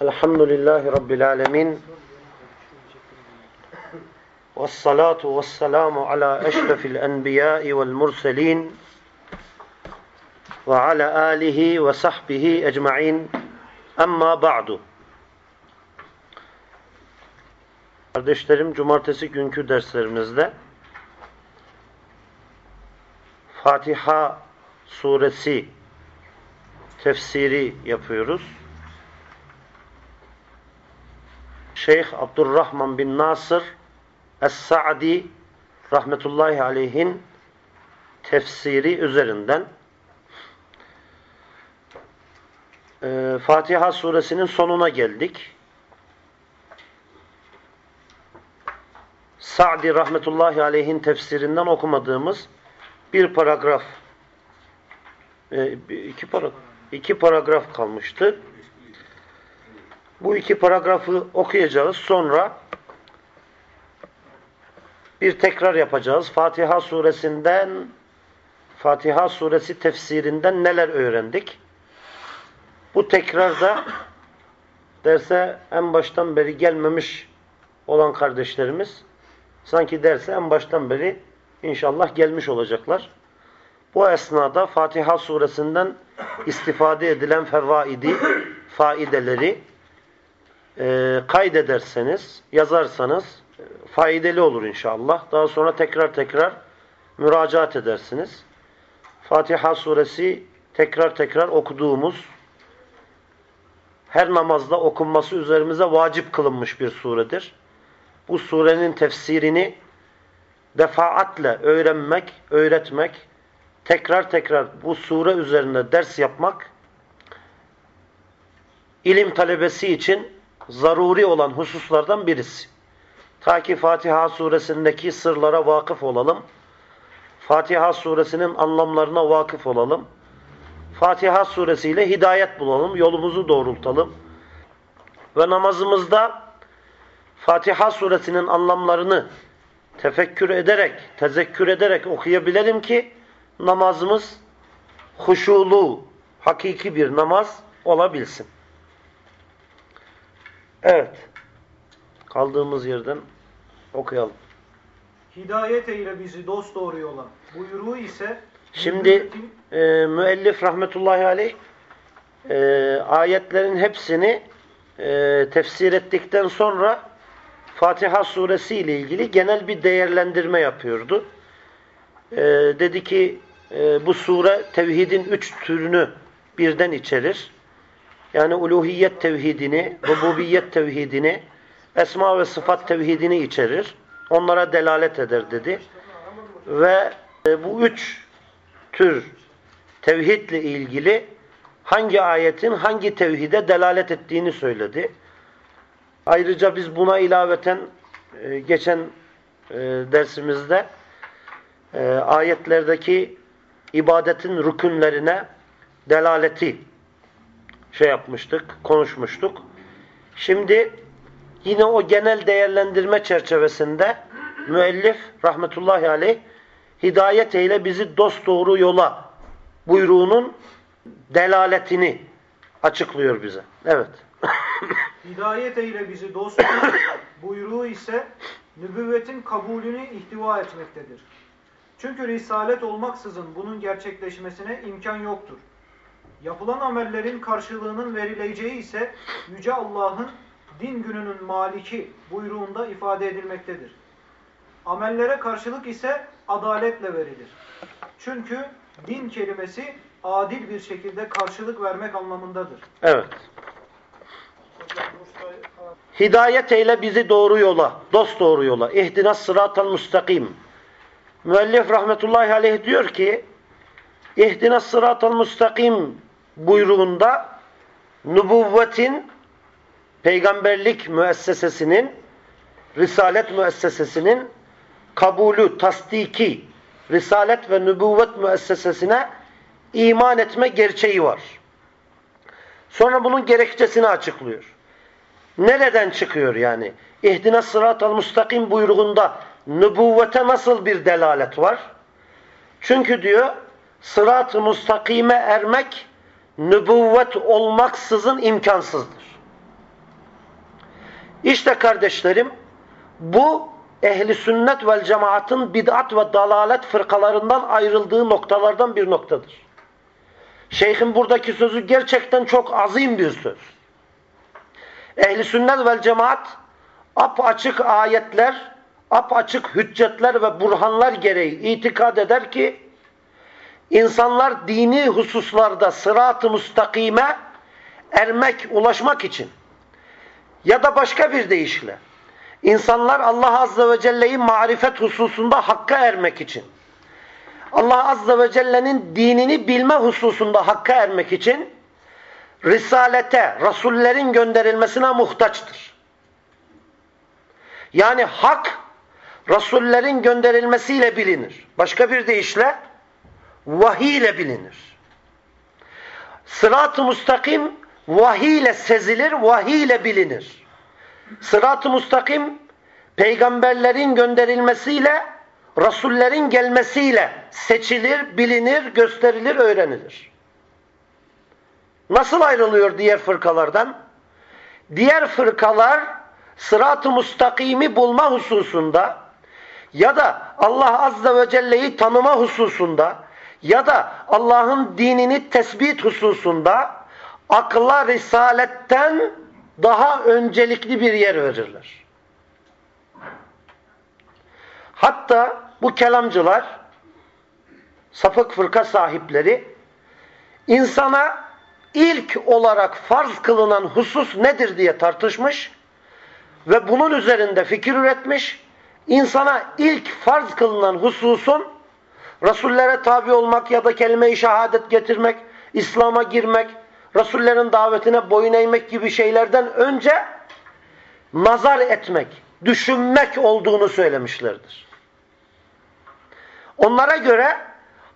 Elhamdülillahi Rabbil alemin. Eşrefil enbiyai vel murselin ve ala alihi ve sahbihi ecma'in. Amma ba'du. Kardeşlerim, cumartesi günkü derslerimizde Fatiha suresi tefsiri yapıyoruz. Şeyh Abdurrahman bin Nasır Es-Sa'di rahmetullahi aleyhin tefsiri üzerinden e, Fatiha suresinin sonuna geldik. Sa'di rahmetullahi aleyhin tefsirinden okumadığımız bir paragraf e, iki, para, iki paragraf kalmıştı. Bu iki paragrafı okuyacağız. Sonra bir tekrar yapacağız. Fatiha suresinden Fatiha suresi tefsirinden neler öğrendik? Bu tekrarda derse en baştan beri gelmemiş olan kardeşlerimiz sanki derse en baştan beri inşallah gelmiş olacaklar. Bu esnada Fatiha suresinden istifade edilen fevaidi, faideleri e, kaydederseniz, yazarsanız e, faydalı olur inşallah. Daha sonra tekrar tekrar müracaat edersiniz. Fatiha suresi tekrar tekrar okuduğumuz, her namazda okunması üzerimize vacip kılınmış bir suredir. Bu surenin tefsirini defaatle öğrenmek, öğretmek, tekrar tekrar bu sure üzerinde ders yapmak, ilim talebesi için zaruri olan hususlardan birisi. Ta ki Fatiha suresindeki sırlara vakıf olalım. Fatiha suresinin anlamlarına vakıf olalım. Fatiha suresiyle hidayet bulalım, yolumuzu doğrultalım. Ve namazımızda Fatiha suresinin anlamlarını tefekkür ederek, tezekkür ederek okuyabilelim ki namazımız huşulu, hakiki bir namaz olabilsin. Evet. Kaldığımız yerden okuyalım. Hidayet eyle bizi dost doğru yola. Buyruğu ise Şimdi e, müellif rahmetullahi aleyh e, ayetlerin hepsini e, tefsir ettikten sonra Fatiha suresi ile ilgili genel bir değerlendirme yapıyordu. E, dedi ki e, bu sure tevhidin üç türünü birden içerir. Yani uluhiyet tevhidini, rububiyet tevhidini, esma ve sıfat tevhidini içerir. Onlara delalet eder dedi. Ve e, bu üç tür tevhidle ilgili hangi ayetin hangi tevhide delalet ettiğini söyledi. Ayrıca biz buna ilaveten e, geçen e, dersimizde ayetlerdeki ibadetin rükünlerine delaleti şey yapmıştık, konuşmuştuk. Şimdi yine o genel değerlendirme çerçevesinde müellif rahmetullahi aleyh hidayet eyle bizi dost doğru yola buyruğunun delaletini açıklıyor bize. Evet. hidayet eyle bizi dost. Buyruğu ise nübüvvetin kabulünü ihtiva etmektedir. Çünkü risalet olmaksızın bunun gerçekleşmesine imkan yoktur. Yapılan amellerin karşılığının verileceği ise Yüce Allah'ın din gününün maliki buyruğunda ifade edilmektedir. Amellere karşılık ise adaletle verilir. Çünkü din kelimesi adil bir şekilde karşılık vermek anlamındadır. Evet. Hidayet eyle bizi doğru yola, dost doğru yola. İhdinas sıratal müstakim. Müellif rahmetullahi aleyh diyor ki İhdinas sıratal müstakim buyruğunda nübüvvetin peygamberlik müessesesinin risalet müessesesinin kabulü, tasdiki risalet ve nübüvvet müessesesine iman etme gerçeği var. Sonra bunun gerekçesini açıklıyor. Nereden çıkıyor yani? İhdina sıratal müstakim buyruğunda nübüvvete nasıl bir delalet var? Çünkü diyor sırat-ı müstakime ermek nübüvvet olmaksızın imkansızdır. İşte kardeşlerim bu ehli sünnet vel cemaatın bid'at ve dalalet fırkalarından ayrıldığı noktalardan bir noktadır. Şeyhin buradaki sözü gerçekten çok azim bir söz. Ehli sünnet vel cemaat açık ayetler, açık hüccetler ve burhanlar gereği itikad eder ki insanlar dini hususlarda sırat-ı müstakime ermek, ulaşmak için ya da başka bir deyişle insanlar Allah Azze ve Celle'yi marifet hususunda hakka ermek için Allah Azze ve Celle'nin dinini bilme hususunda hakka ermek için Risalete, Rasullerin gönderilmesine muhtaçtır. Yani hak, Rasullerin gönderilmesiyle bilinir. Başka bir deyişle, vahiy ile bilinir. Sırat-ı müstakim, vahiy ile sezilir, vahiy ile bilinir. Sırat-ı müstakim, peygamberlerin gönderilmesiyle, Rasullerin gelmesiyle seçilir, bilinir, gösterilir, öğrenilir. Nasıl ayrılıyor diğer fırkalardan? Diğer fırkalar sırat-ı mustakimi bulma hususunda ya da Allah Azze ve Celle'yi tanıma hususunda ya da Allah'ın dinini tespit hususunda akla risaletten daha öncelikli bir yer verirler. Hatta bu kelamcılar sapık fırka sahipleri insana ilk olarak farz kılınan husus nedir diye tartışmış ve bunun üzerinde fikir üretmiş. İnsana ilk farz kılınan hususun Resullere tabi olmak ya da kelime-i şehadet getirmek, İslam'a girmek, Resullerin davetine boyun eğmek gibi şeylerden önce nazar etmek, düşünmek olduğunu söylemişlerdir. Onlara göre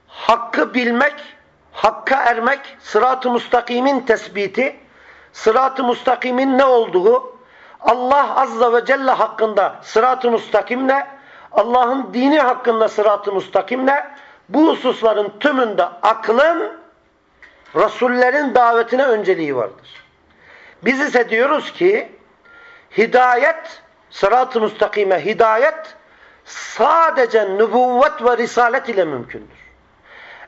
hakkı bilmek, hakka ermek, sırat-ı müstakimin tespiti, sırat-ı müstakimin ne olduğu, Allah Azza ve Celle hakkında sırat-ı müstakim ne, Allah'ın dini hakkında sırat-ı müstakim ne, bu hususların tümünde aklın, Resullerin davetine önceliği vardır. Biz ise diyoruz ki, hidayet, sırat-ı müstakime hidayet, sadece nübüvvet ve risalet ile mümkündür.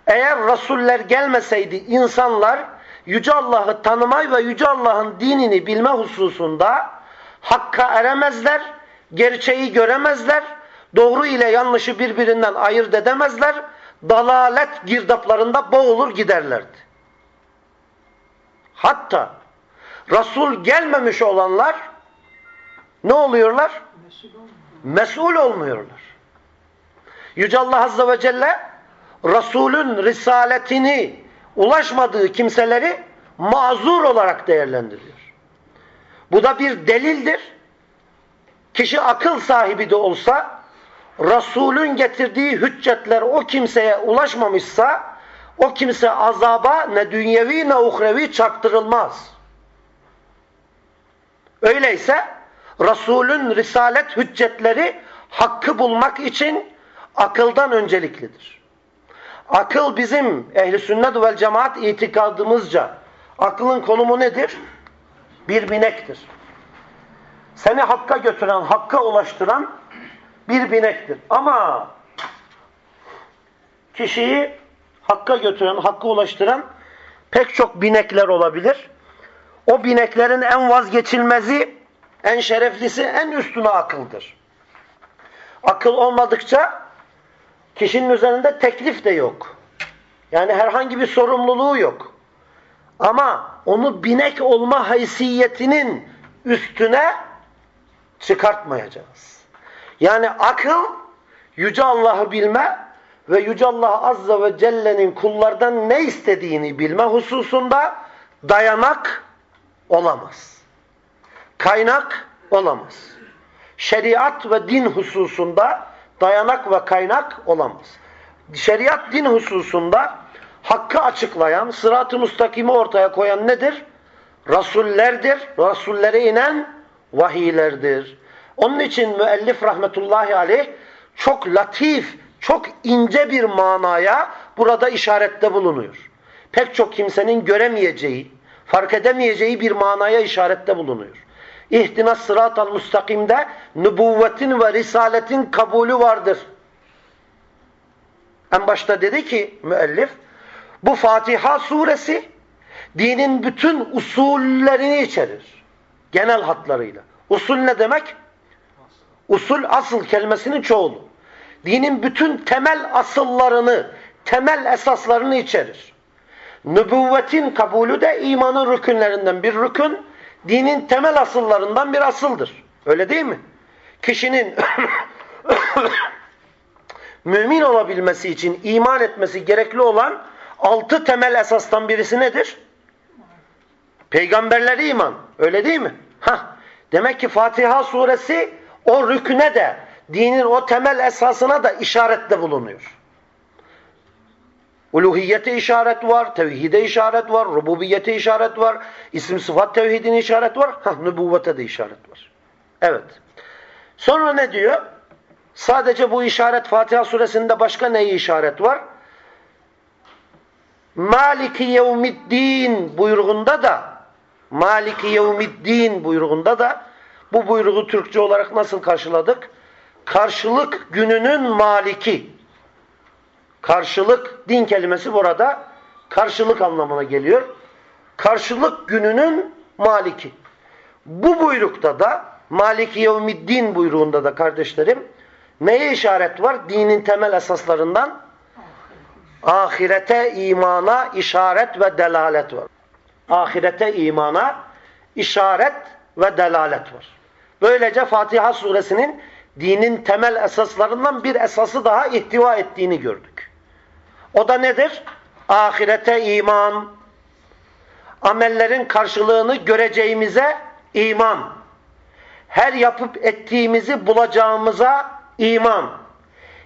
Eğer Resuller gelmeseydi insanlar Yüce Allah'ı tanımay ve Yüce Allah'ın dinini bilme hususunda hakka eremezler, gerçeği göremezler, doğru ile yanlışı birbirinden ayırt edemezler, dalalet girdaplarında boğulur giderlerdi. Hatta Resul gelmemiş olanlar ne oluyorlar? Mesul olmuyorlar. Yüce Allah Azze ve Celle Resulün risaletini ulaşmadığı kimseleri mazur olarak değerlendiriyor. Bu da bir delildir. Kişi akıl sahibi de olsa Resulün getirdiği hüccetler o kimseye ulaşmamışsa o kimse azaba ne dünyevi ne uhrevi çaktırılmaz. Öyleyse Resulün risalet hüccetleri hakkı bulmak için akıldan önceliklidir. Akıl bizim ehli sünnet vel cemaat itikadımızca aklın konumu nedir? Bir binektir. Seni hakka götüren, hakka ulaştıran bir binektir. Ama kişiyi hakka götüren, hakka ulaştıran pek çok binekler olabilir. O bineklerin en vazgeçilmezi, en şereflisi, en üstüne akıldır. Akıl olmadıkça Kişinin üzerinde teklif de yok. Yani herhangi bir sorumluluğu yok. Ama onu binek olma haysiyetinin üstüne çıkartmayacağız. Yani akıl Yüce Allah'ı bilme ve Yüce Allah Azze ve Celle'nin kullardan ne istediğini bilme hususunda dayanak olamaz. Kaynak olamaz. Şeriat ve din hususunda dayanak ve kaynak olamaz. Şeriat din hususunda hakkı açıklayan, sırat-ı müstakimi ortaya koyan nedir? Rasullerdir. Rasullere inen vahiylerdir. Onun için müellif rahmetullahi aleyh çok latif, çok ince bir manaya burada işarette bulunuyor. Pek çok kimsenin göremeyeceği, fark edemeyeceği bir manaya işarette bulunuyor. İhtinas sıratal müstakimde nübüvvetin ve risaletin kabulü vardır. En başta dedi ki müellif bu Fatiha suresi dinin bütün usullerini içerir. Genel hatlarıyla. Usul ne demek? Usul asıl kelimesinin çoğulu. Dinin bütün temel asıllarını, temel esaslarını içerir. Nübüvvetin kabulü de imanın rükünlerinden bir rükün, dinin temel asıllarından bir asıldır. Öyle değil mi? Kişinin mümin olabilmesi için iman etmesi gerekli olan altı temel esastan birisi nedir? Peygamberleri iman. Öyle değil mi? Hah. Demek ki Fatiha suresi o rüküne de dinin o temel esasına da işarette bulunuyor. Uluhiyete işaret var, tevhide işaret var, rububiyete işaret var, isim sıfat tevhidine işaret var, hah, nübüvvete de işaret var. Evet. Sonra ne diyor? Sadece bu işaret Fatiha suresinde başka neyi işaret var? Maliki yevmiddin buyruğunda da Maliki yevmiddin buyruğunda da bu buyruğu Türkçe olarak nasıl karşıladık? Karşılık gününün maliki. Karşılık din kelimesi burada karşılık anlamına geliyor. Karşılık gününün maliki. Bu buyrukta da Maliki Yevmiddin buyruğunda da kardeşlerim neye işaret var? Dinin temel esaslarından ahirete imana işaret ve delalet var. Ahirete imana işaret ve delalet var. Böylece Fatiha suresinin dinin temel esaslarından bir esası daha ihtiva ettiğini gördük. O da nedir? Ahirete iman, amellerin karşılığını göreceğimize iman, her yapıp ettiğimizi bulacağımıza iman,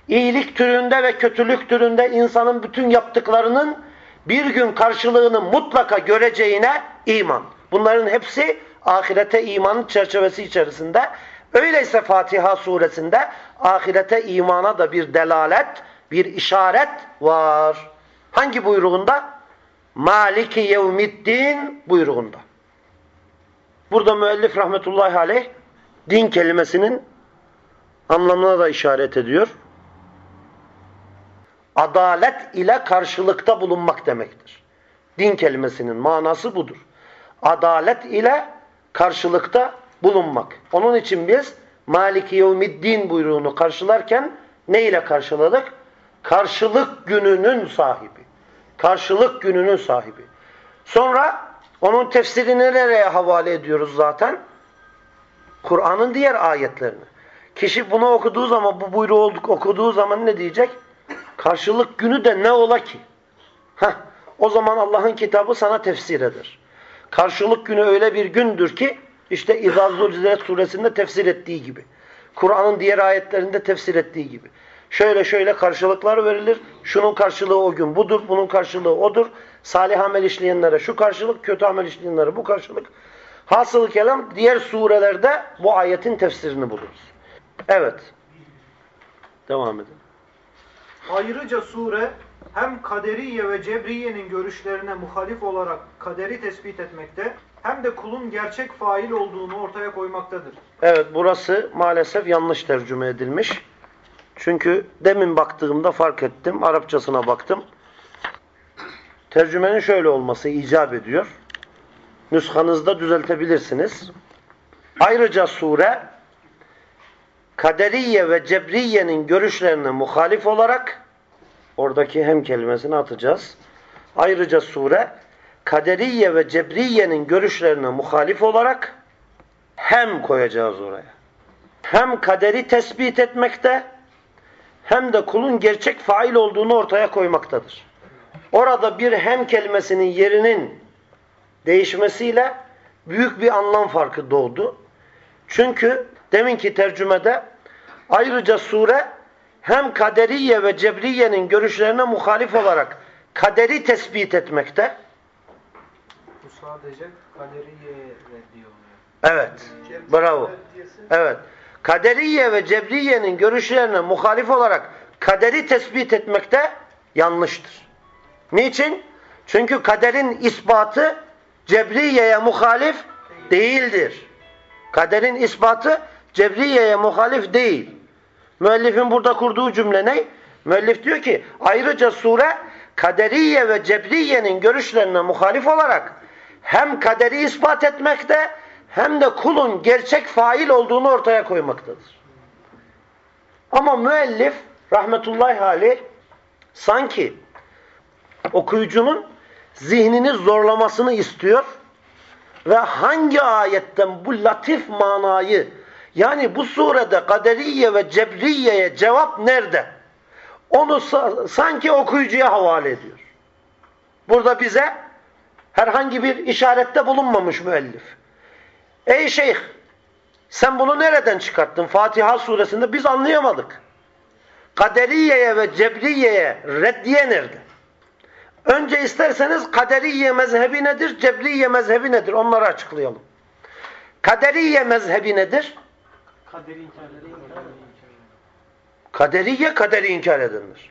iyilik türünde ve kötülük türünde insanın bütün yaptıklarının bir gün karşılığını mutlaka göreceğine iman. Bunların hepsi ahirete imanın çerçevesi içerisinde. Öyleyse Fatiha suresinde ahirete imana da bir delalet, bir işaret var. Hangi buyruğunda? Maliki yevmiddin buyruğunda. Burada müellif rahmetullahi aleyh din kelimesinin anlamına da işaret ediyor. Adalet ile karşılıkta bulunmak demektir. Din kelimesinin manası budur. Adalet ile karşılıkta bulunmak. Onun için biz Maliki Yevmiddin buyruğunu karşılarken ne ile karşıladık? Karşılık gününün sahibi. Karşılık gününün sahibi. Sonra onun tefsirini nereye havale ediyoruz zaten? Kur'an'ın diğer ayetlerini. Kişi bunu okuduğu zaman, bu buyruğu okuduğu zaman ne diyecek? Karşılık günü de ne ola ki? Heh, o zaman Allah'ın kitabı sana tefsir eder. Karşılık günü öyle bir gündür ki işte İzâ Zulzilet suresinde tefsir ettiği gibi. Kur'an'ın diğer ayetlerinde tefsir ettiği gibi. Şöyle şöyle karşılıklar verilir. Şunun karşılığı o gün budur, bunun karşılığı odur. Salih amel işleyenlere şu karşılık, kötü amel işleyenlere bu karşılık. Hasılı kelam diğer surelerde bu ayetin tefsirini buluruz. Evet. Devam edin. Ayrıca sure hem kaderiye ve cebriyenin görüşlerine muhalif olarak kaderi tespit etmekte hem de kulun gerçek fail olduğunu ortaya koymaktadır. Evet burası maalesef yanlış tercüme edilmiş. Çünkü demin baktığımda fark ettim. Arapçasına baktım. Tercümenin şöyle olması icap ediyor. Nüshanızda düzeltebilirsiniz. Ayrıca sure kaderiye ve cebriyenin görüşlerine muhalif olarak oradaki hem kelimesini atacağız. Ayrıca sure kaderiye ve cebriyenin görüşlerine muhalif olarak hem koyacağız oraya. Hem kaderi tespit etmekte hem de kulun gerçek fail olduğunu ortaya koymaktadır. Orada bir hem kelimesinin yerinin değişmesiyle büyük bir anlam farkı doğdu. Çünkü deminki tercümede ayrıca sure hem kaderiye ve cebriyenin görüşlerine muhalif olarak kaderi tespit etmekte. Bu sadece kaderiye reddiyor. Evet. Bravo. Evet. Kaderiye ve cebriyenin görüşlerine muhalif olarak kaderi tespit etmekte yanlıştır. Niçin? Çünkü kaderin ispatı cebriyeye muhalif değildir. Kaderin ispatı Cebriye'ye muhalif değil. Müellifin burada kurduğu cümle ne? Müellif diyor ki ayrıca sure kaderiye ve cebriyenin görüşlerine muhalif olarak hem kaderi ispat etmekte hem de kulun gerçek fail olduğunu ortaya koymaktadır. Ama müellif rahmetullahi aleyh sanki okuyucunun zihnini zorlamasını istiyor ve hangi ayetten bu latif manayı yani bu surede kaderiye ve cebriyeye cevap nerede? Onu sanki okuyucuya havale ediyor. Burada bize herhangi bir işarette bulunmamış müellif. Ey şeyh sen bunu nereden çıkarttın? Fatiha suresinde biz anlayamadık. Kaderiyeye ve cebriyeye reddiye nerede? Önce isterseniz kaderiye mezhebi nedir? Cebriye mezhebi nedir? Onları açıklayalım. Kaderiye mezhebi nedir? Kaderi inkar eden. Kaderiye kaderi inkar edenler.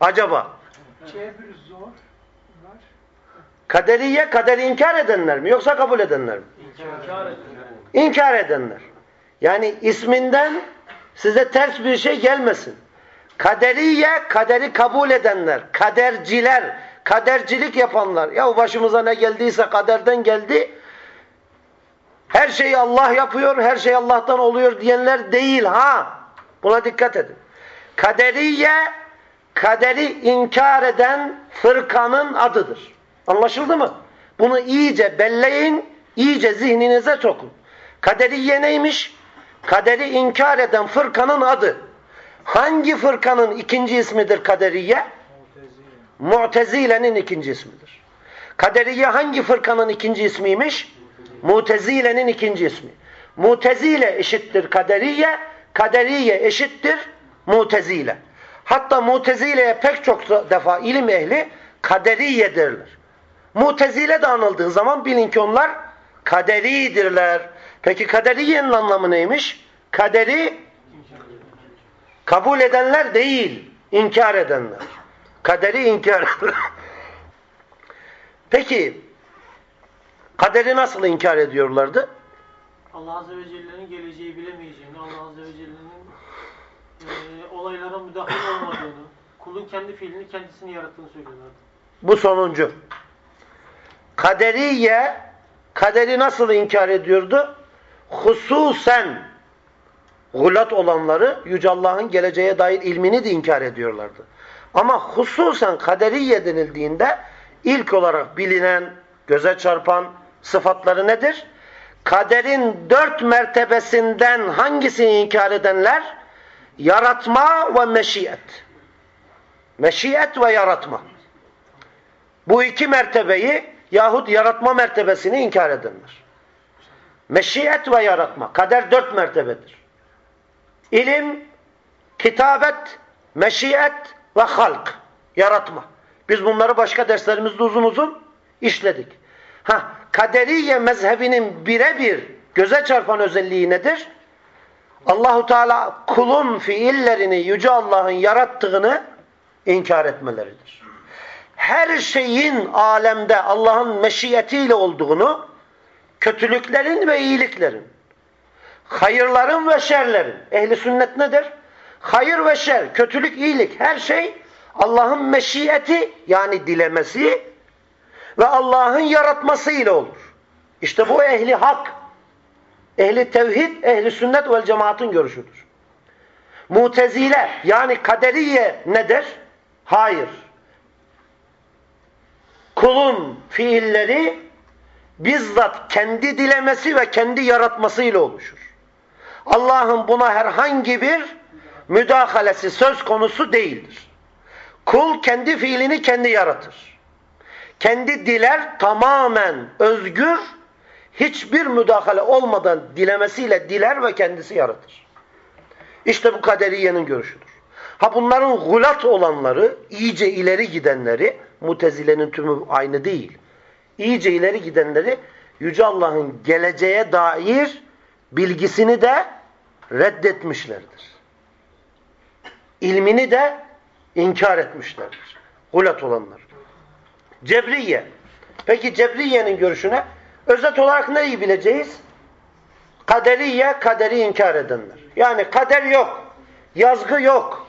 Acaba? Cebir zor var. Kaderiye kaderi inkar edenler mi? Yoksa kabul edenler mi? İnkar eden. İnkar edenler. Yani isminden size ters bir şey gelmesin. Kaderiye kaderi kabul edenler, kaderciler, kadercilik yapanlar. Ya başımıza ne geldiyse kaderden geldi. Her şeyi Allah yapıyor, her şey Allah'tan oluyor diyenler değil ha. Buna dikkat edin. Kaderiye kaderi inkar eden fırkanın adıdır. Anlaşıldı mı? Bunu iyice belleyin, iyice zihninize sokun. Kaderiye neymiş? Kaderi inkar eden fırkanın adı. Hangi fırkanın ikinci ismidir kaderiye? Mu'tezile'nin ikinci ismidir. Kaderiye hangi fırkanın ikinci ismiymiş? Mutezile'nin ikinci ismi. Mutezile eşittir kaderiye, kaderiye eşittir mutezile. Hatta mutezile'ye pek çok defa ilim ehli kaderiye derler. Mutezile de anıldığı zaman bilin ki onlar kaderidirler. Peki kaderiyenin anlamı neymiş? Kaderi kabul edenler değil, inkar edenler. Kaderi inkar. Peki kaderi nasıl inkar ediyorlardı? Allah Azze ve Celle'nin geleceği bilemeyeceğini, Allah Azze ve Celle'nin e, olaylara müdahale olmadığını, kulun kendi fiilini kendisini yarattığını söylüyorlardı. Bu sonuncu. Kaderiye kaderi nasıl inkar ediyordu? Hususen gulat olanları Yüce Allah'ın geleceğe dair ilmini de inkar ediyorlardı. Ama hususen kaderiye denildiğinde ilk olarak bilinen, göze çarpan sıfatları nedir? Kaderin dört mertebesinden hangisini inkar edenler? Yaratma ve meşiyet. Meşiyet ve yaratma. Bu iki mertebeyi yahut yaratma mertebesini inkar edenler. Meşiyet ve yaratma. Kader dört mertebedir. İlim, kitabet, meşiyet ve halk. Yaratma. Biz bunları başka derslerimizde uzun uzun işledik. Ha, kaderiye mezhebinin birebir göze çarpan özelliği nedir? Allahu Teala kulun fiillerini yüce Allah'ın yarattığını inkar etmeleridir. Her şeyin alemde Allah'ın meşiyetiyle olduğunu, kötülüklerin ve iyiliklerin, hayırların ve şerlerin, ehli sünnet nedir? Hayır ve şer, kötülük, iyilik, her şey Allah'ın meşiyeti yani dilemesi ve Allah'ın yaratmasıyla olur. İşte bu ehli hak, ehli tevhid, ehli sünnet ve cemaatın görüşüdür. Mutezile yani kaderiye nedir? Hayır. Kulun fiilleri bizzat kendi dilemesi ve kendi yaratmasıyla oluşur. Allah'ın buna herhangi bir müdahalesi söz konusu değildir. Kul kendi fiilini kendi yaratır. Kendi diler tamamen özgür, hiçbir müdahale olmadan dilemesiyle diler ve kendisi yaratır. İşte bu kaderiyenin görüşüdür. Ha bunların gulat olanları, iyice ileri gidenleri, mutezilenin tümü aynı değil. İyice ileri gidenleri Yüce Allah'ın geleceğe dair bilgisini de reddetmişlerdir. İlmini de inkar etmişlerdir. Gulat olanlar. Cebriye. Peki Cebriye'nin görüşüne özet olarak neyi bileceğiz? Kaderiye, kaderi inkar edenler. Yani kader yok. Yazgı yok.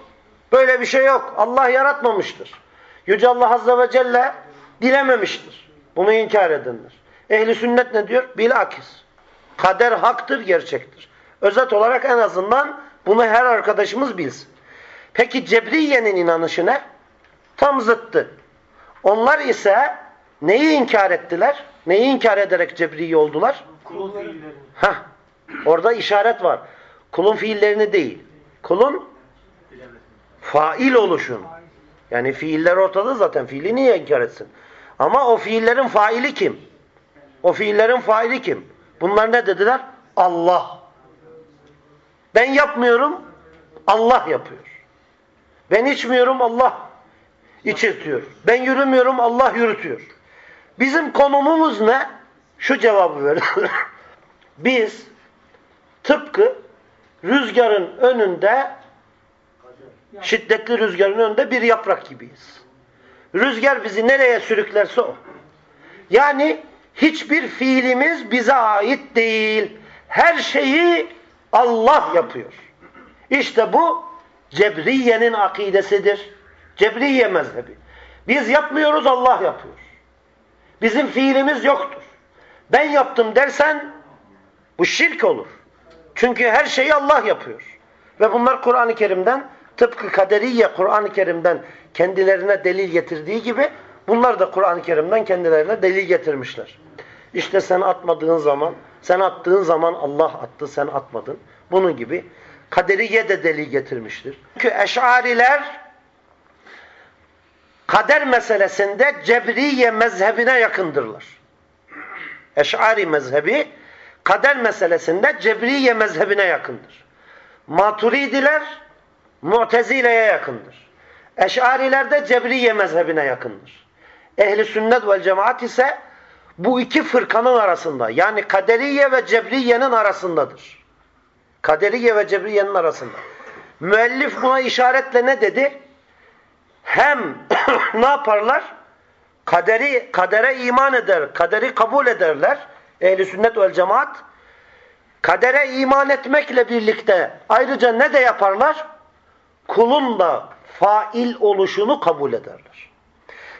Böyle bir şey yok. Allah yaratmamıştır. Yüce Allah Azze ve Celle dilememiştir. Bunu inkar edenler. Ehli sünnet ne diyor? Bilakis. Kader haktır, gerçektir. Özet olarak en azından bunu her arkadaşımız bilsin. Peki Cebriye'nin inanışı ne? Tam zıttı. Onlar ise neyi inkar ettiler? Neyi inkar ederek Cebriye oldular? Kulun fiillerini. Hah, orada işaret var. Kulun fiillerini değil. Kulun fail oluşun. Yani fiiller ortada zaten. Fiili niye inkar etsin? Ama o fiillerin faili kim? O fiillerin faili kim? Bunlar ne dediler? Allah. Ben yapmıyorum, Allah yapıyor. Ben içmiyorum, Allah içirtiyor. Ben yürümüyorum, Allah yürütüyor. Bizim konumumuz ne? Şu cevabı veriyor. Biz tıpkı rüzgarın önünde şiddetli rüzgarın önünde bir yaprak gibiyiz. Rüzgar bizi nereye sürüklerse o. Yani hiçbir fiilimiz bize ait değil. Her şeyi Allah yapıyor. İşte bu Cebriye'nin akidesidir. Cebriye mezhebi. Biz yapmıyoruz Allah yapıyor. Bizim fiilimiz yoktur. Ben yaptım dersen bu şirk olur. Çünkü her şeyi Allah yapıyor. Ve bunlar Kur'an-ı Kerim'den tıpkı kaderiye Kur'an-ı Kerim'den kendilerine delil getirdiği gibi bunlar da Kur'an-ı Kerim'den kendilerine delil getirmişler. İşte sen atmadığın zaman, sen attığın zaman Allah attı, sen atmadın. Bunun gibi kaderiye de delil getirmiştir. Çünkü eşariler kader meselesinde Cebriye mezhebine yakındırlar. Eş'ari mezhebi kader meselesinde Cebriye mezhebine yakındır. Maturidiler Mu'tezile'ye yakındır. Eş'ariler de Cebriye mezhebine yakındır. Ehli sünnet vel cemaat ise bu iki fırkanın arasında yani Kaderiye ve Cebriye'nin arasındadır. Kaderiye ve Cebriye'nin arasında. Müellif buna işaretle ne dedi? Hem ne yaparlar? Kaderi, kadere iman eder, kaderi kabul ederler. Ehli sünnet vel cemaat. Kadere iman etmekle birlikte ayrıca ne de yaparlar? Kulun da fail oluşunu kabul ederler.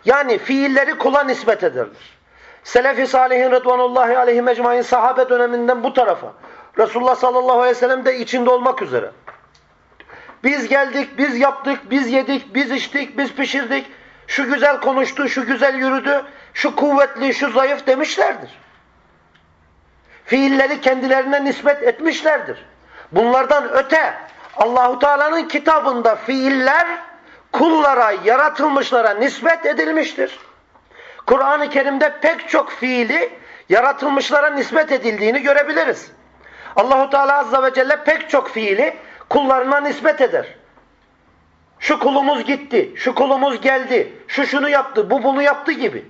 Yani fiilleri kula nispet ederler. Selefi salihin redvanullahi aleyhi mecmain sahabe döneminden bu tarafa. Resulullah sallallahu aleyhi ve sellem de içinde olmak üzere. Biz geldik, biz yaptık, biz yedik, biz içtik, biz pişirdik. Şu güzel konuştu, şu güzel yürüdü, şu kuvvetli, şu zayıf demişlerdir. Fiilleri kendilerine nispet etmişlerdir. Bunlardan öte Allahu Teala'nın kitabında fiiller kullara, yaratılmışlara nispet edilmiştir. Kur'an-ı Kerim'de pek çok fiili yaratılmışlara nispet edildiğini görebiliriz. Allahu Teala azze ve celle pek çok fiili kullarına nispet eder. Şu kulumuz gitti, şu kulumuz geldi, şu şunu yaptı, bu bunu yaptı gibi.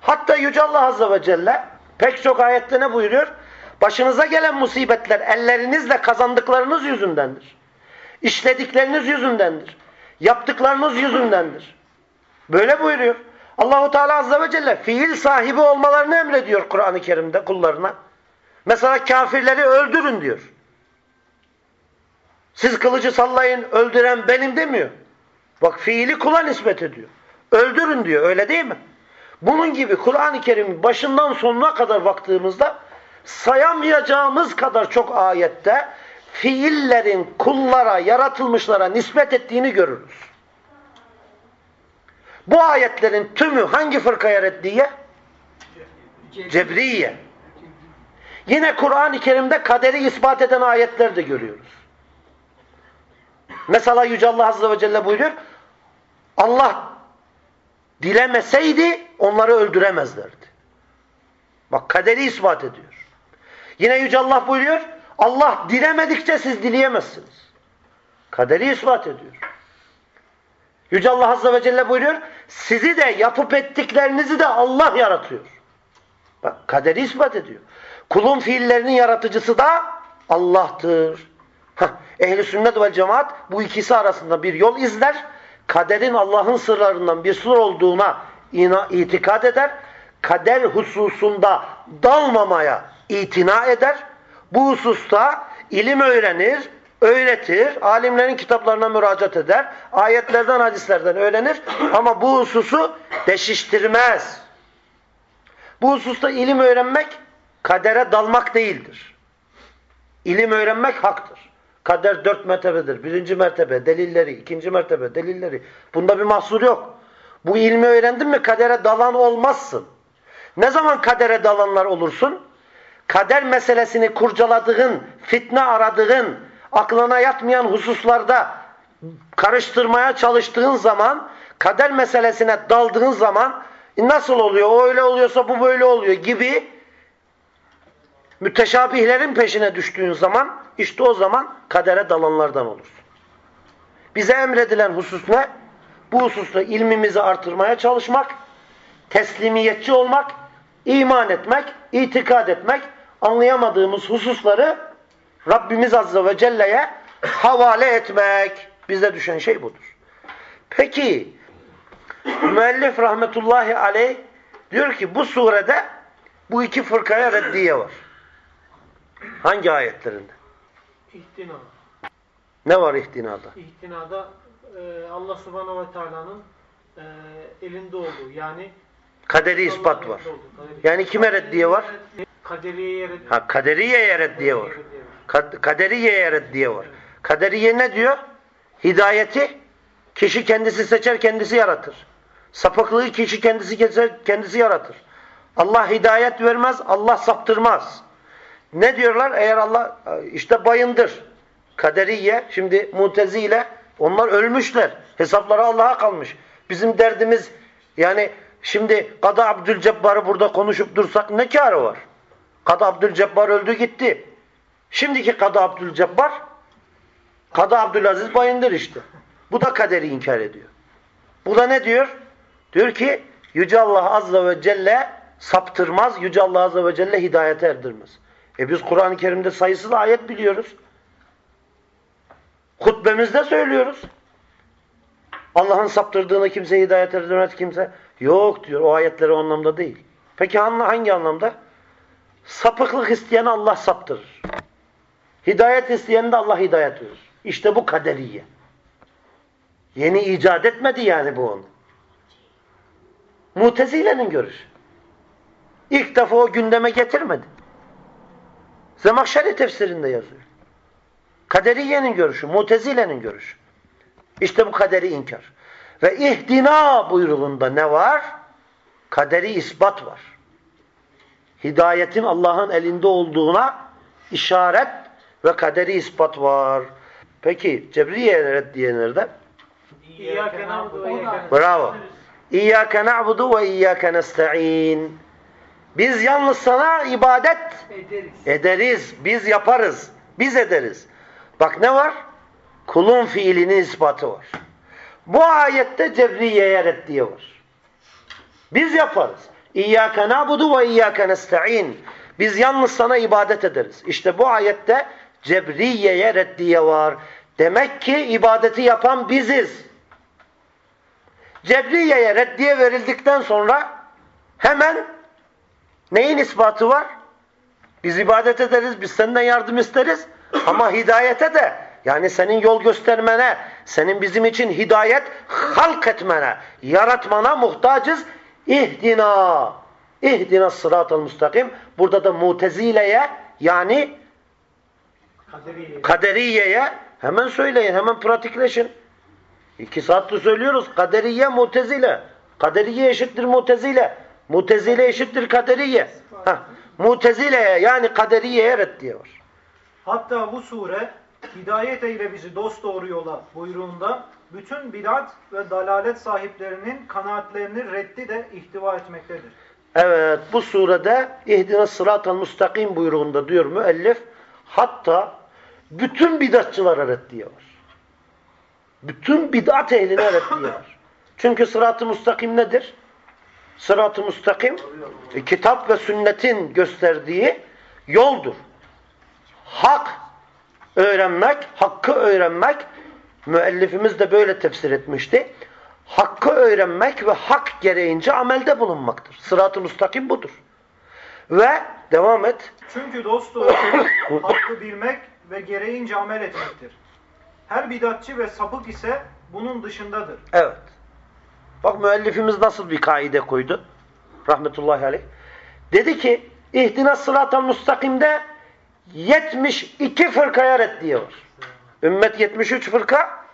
Hatta Yüce Allah Azze ve Celle pek çok ayette ne buyuruyor? Başınıza gelen musibetler ellerinizle kazandıklarınız yüzündendir. İşledikleriniz yüzündendir. Yaptıklarınız yüzündendir. Böyle buyuruyor. Allahu Teala Azze ve Celle fiil sahibi olmalarını emrediyor Kur'an-ı Kerim'de kullarına. Mesela kafirleri öldürün diyor. Siz kılıcı sallayın, öldüren benim demiyor. Bak fiili kula nispet ediyor. Öldürün diyor, öyle değil mi? Bunun gibi Kur'an-ı Kerim'in başından sonuna kadar baktığımızda sayamayacağımız kadar çok ayette fiillerin kullara, yaratılmışlara nispet ettiğini görürüz. Bu ayetlerin tümü hangi fırkaya reddiye? Cebriye. Yine Kur'an-ı Kerim'de kaderi ispat eden ayetler de görüyoruz. Mesela Yüce Allah Azze ve Celle buyuruyor. Allah dilemeseydi onları öldüremezlerdi. Bak kaderi ispat ediyor. Yine Yüce Allah buyuruyor. Allah dilemedikçe siz dileyemezsiniz. Kaderi ispat ediyor. Yüce Allah Azze ve Celle buyuruyor. Sizi de yapıp ettiklerinizi de Allah yaratıyor. Bak kaderi ispat ediyor. Kulun fiillerinin yaratıcısı da Allah'tır. Ehli sünnet ve cemaat bu ikisi arasında bir yol izler. Kaderin Allah'ın sırlarından bir sır olduğuna itikad eder. Kader hususunda dalmamaya itina eder. bu hususta ilim öğrenir, öğretir, alimlerin kitaplarına müracaat eder, ayetlerden, hadislerden öğrenir ama bu hususu deşiştirmez. Bu hususta ilim öğrenmek kadere dalmak değildir. İlim öğrenmek haktır. Kader dört mertebedir. Birinci mertebe delilleri, ikinci mertebe delilleri. Bunda bir mahsur yok. Bu ilmi öğrendin mi kadere dalan olmazsın. Ne zaman kadere dalanlar olursun? Kader meselesini kurcaladığın, fitne aradığın, aklına yatmayan hususlarda karıştırmaya çalıştığın zaman, kader meselesine daldığın zaman nasıl oluyor, o öyle oluyorsa bu böyle oluyor gibi müteşabihlerin peşine düştüğün zaman işte o zaman kadere dalanlardan olursun. Bize emredilen husus ne? Bu hususta ilmimizi artırmaya çalışmak, teslimiyetçi olmak, iman etmek, itikad etmek, anlayamadığımız hususları Rabbimiz Azze ve Celle'ye havale etmek. Bize düşen şey budur. Peki müellif rahmetullahi aleyh diyor ki bu surede bu iki fırkaya reddiye var. Hangi ayetlerinde? İhtina. Ne var ihtinada? İhtinada e, Allah subhanahu ve teala'nın e, elinde olduğu yani Kaderi ispat var. Kaderi- Yani kime reddiye var? Kaderiyeye reddiye. Ha kaderiyeye reddiye var. Kad kaderiyeye reddiye var. Kaderiye ne diyor? Hidayeti kişi kendisi seçer, kendisi yaratır. Sapıklığı kişi kendisi keser, kendisi yaratır. Allah hidayet vermez, Allah saptırmaz. Ne diyorlar? Eğer Allah işte bayındır. Kaderiye, şimdi Mutezile onlar ölmüşler. Hesapları Allah'a kalmış. Bizim derdimiz yani şimdi Kadı Abdülcebbar'ı burada konuşup dursak ne kârı var? Kadı Abdülcebbar öldü gitti. Şimdiki Kadı Abdülcebbar Kadı Abdülaziz Bayındır işte. Bu da kaderi inkar ediyor. Bu da ne diyor? Diyor ki Yüce Allah Azze ve Celle saptırmaz. Yüce Allah Azze ve Celle hidayete erdirmez. E biz Kur'an-ı Kerim'de sayısız ayet biliyoruz. Hutbemizde söylüyoruz. Allah'ın saptırdığını kimse hidayet erdirmez kimse. Yok diyor. O ayetleri o anlamda değil. Peki hangi anlamda? Sapıklık isteyen Allah saptırır. Hidayet isteyen de Allah hidayet verir. İşte bu kaderiye. Yeni icat etmedi yani bu onu. Mutezile'nin görüşü. İlk defa o gündeme getirmedi. Zemakşeri tefsirinde yazıyor. Kaderiye'nin görüşü, Mutezile'nin görüşü. İşte bu kaderi inkar. Ve ihdina buyruğunda ne var? Kaderi ispat var. Hidayetin Allah'ın elinde olduğuna işaret ve kaderi ispat var. Peki Cebriye reddiyenlerde İyyâke na'budu ve iyyâke Bravo. İyyâke na'budu ve iyyâke nesta'in. Biz yalnız sana ibadet Ederiz. ederiz. Biz yaparız. Biz ederiz. Bak ne var? Kulun fiilinin ispatı var. Bu ayette Cebriye'ye reddiye var. Biz yaparız. İyyâke na'budu ve iyyâke nesta'in. Biz yalnız sana ibadet ederiz. İşte bu ayette Cebriye'ye reddiye var. Demek ki ibadeti yapan biziz. Cebriye'ye reddiye verildikten sonra hemen neyin ispatı var? Biz ibadet ederiz, biz senden yardım isteriz ama hidayete de yani senin yol göstermene, senin bizim için hidayet halk etmene, yaratmana muhtacız. İhdina. İhdina sıratel müstakim. Burada da mutezileye yani Kaderiye. kaderiyeye hemen söyleyin, hemen pratikleşin. İki saattir söylüyoruz. Kaderiye, mutezile. Kaderiye eşittir mutezile. Mutezile eşittir kaderiye. Heh. Mutezileye yani kaderiyeye reddiye var. Hatta bu sure hidayet eyle bizi dost doğru yola buyruğunda bütün bidat ve dalalet sahiplerinin kanaatlerini reddi de ihtiva etmektedir. Evet bu surede ihdine sıratel müstakim buyruğunda diyor müellif hatta bütün bidatçılara reddiye var. Bütün bid'at ehline reddiye var. Çünkü sırat-ı müstakim nedir? Sırat-ı müstakim e, kitap ve sünnetin gösterdiği yoldur. Hak öğrenmek, hakkı öğrenmek müellifimiz de böyle tefsir etmişti. Hakkı öğrenmek ve hak gereğince amelde bulunmaktır. Sırat-ı müstakim budur. Ve devam et. Çünkü dost doğru hakkı bilmek ve gereğince amel etmektir. Her bidatçı ve sapık ise bunun dışındadır. Evet. Bak müellifimiz nasıl bir kaide koydu. Rahmetullahi aleyh. Dedi ki İhtina sıratal mustakimde 72 fırkaya reddiye var. Ümmet 73 fırka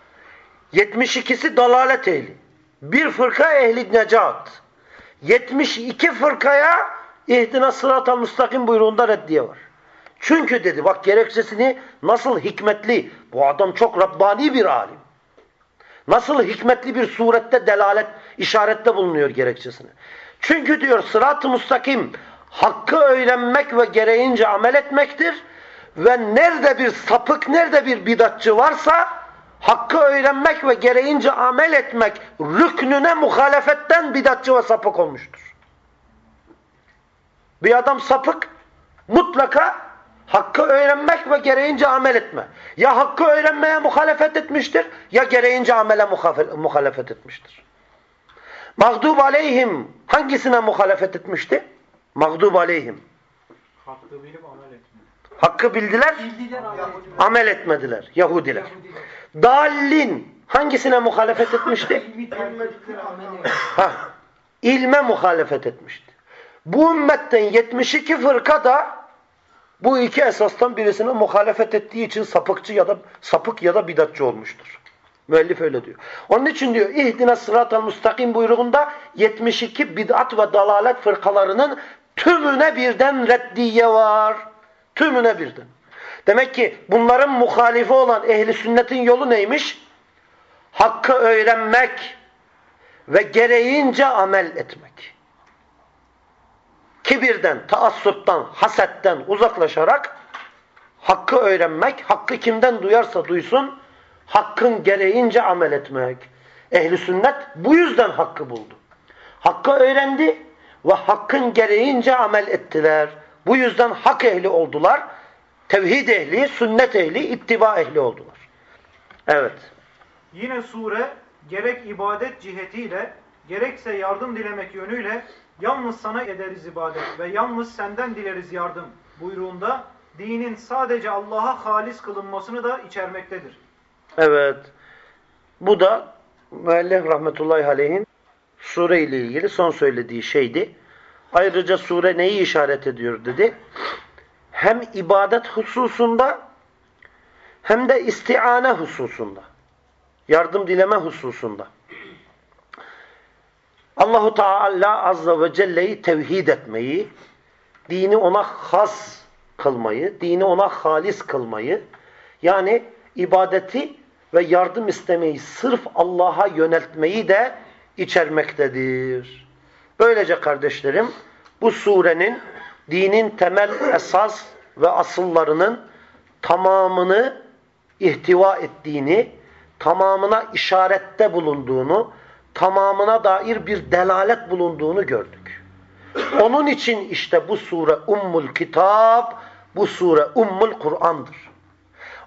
72'si dalalet ehli. Bir fırka ehli necat. 72 fırkaya İhtina sıratal mustakim buyruğunda reddiye var. Çünkü dedi bak gerekçesini nasıl hikmetli. Bu adam çok Rabbani bir alim. Nasıl hikmetli bir surette delalet, işarette bulunuyor gerekçesini. Çünkü diyor sırat-ı mustakim hakkı öğrenmek ve gereğince amel etmektir. Ve nerede bir sapık, nerede bir bidatçı varsa hakkı öğrenmek ve gereğince amel etmek rüknüne muhalefetten bidatçı ve sapık olmuştur. Bir adam sapık mutlaka hakkı öğrenmek ve gereğince amel etme. Ya hakkı öğrenmeye muhalefet etmiştir ya gereğince amele muhalefet etmiştir. Mağdub aleyhim hangisine muhalefet etmişti? Mağdub aleyhim. Hakkı bilip amel etmek. Hakkı bildiler, Bildiler amel etmediler. etmediler. Yahudiler. Dallin hangisine muhalefet etmişti? Ha, ilme muhalefet etmişti. Bu ümmetten 72 fırka da bu iki esastan birisine muhalefet ettiği için sapıkçı ya da sapık ya da bidatçı olmuştur. Müellif öyle diyor. Onun için diyor ihdine sıratal mustakim buyruğunda 72 bid'at ve dalalet fırkalarının tümüne birden reddiye var. Tümüne birden. Demek ki bunların muhalifi olan ehli sünnetin yolu neymiş? Hakkı öğrenmek ve gereğince amel etmek. Kibirden, taassuptan, hasetten uzaklaşarak hakkı öğrenmek, hakkı kimden duyarsa duysun, hakkın gereğince amel etmek. Ehli sünnet bu yüzden hakkı buldu. Hakkı öğrendi ve hakkın gereğince amel ettiler. Bu yüzden hak ehli oldular. Tevhid ehli, sünnet ehli, ittiba ehli oldular. Evet. Yine sure gerek ibadet cihetiyle gerekse yardım dilemek yönüyle yalnız sana ederiz ibadet ve yalnız senden dileriz yardım buyruğunda dinin sadece Allah'a halis kılınmasını da içermektedir. Evet. Bu da müellif rahmetullahi aleyhin sure ile ilgili son söylediği şeydi. Ayrıca sure neyi işaret ediyor dedi. Hem ibadet hususunda hem de istiane hususunda. Yardım dileme hususunda. Allahu Teala azze ve celle'yi tevhid etmeyi, dini ona has kılmayı, dini ona halis kılmayı, yani ibadeti ve yardım istemeyi sırf Allah'a yöneltmeyi de içermektedir. Böylece kardeşlerim bu surenin dinin temel esas ve asıllarının tamamını ihtiva ettiğini, tamamına işarette bulunduğunu, tamamına dair bir delalet bulunduğunu gördük. Onun için işte bu sure Ummul Kitap, bu sure Ummul Kur'an'dır.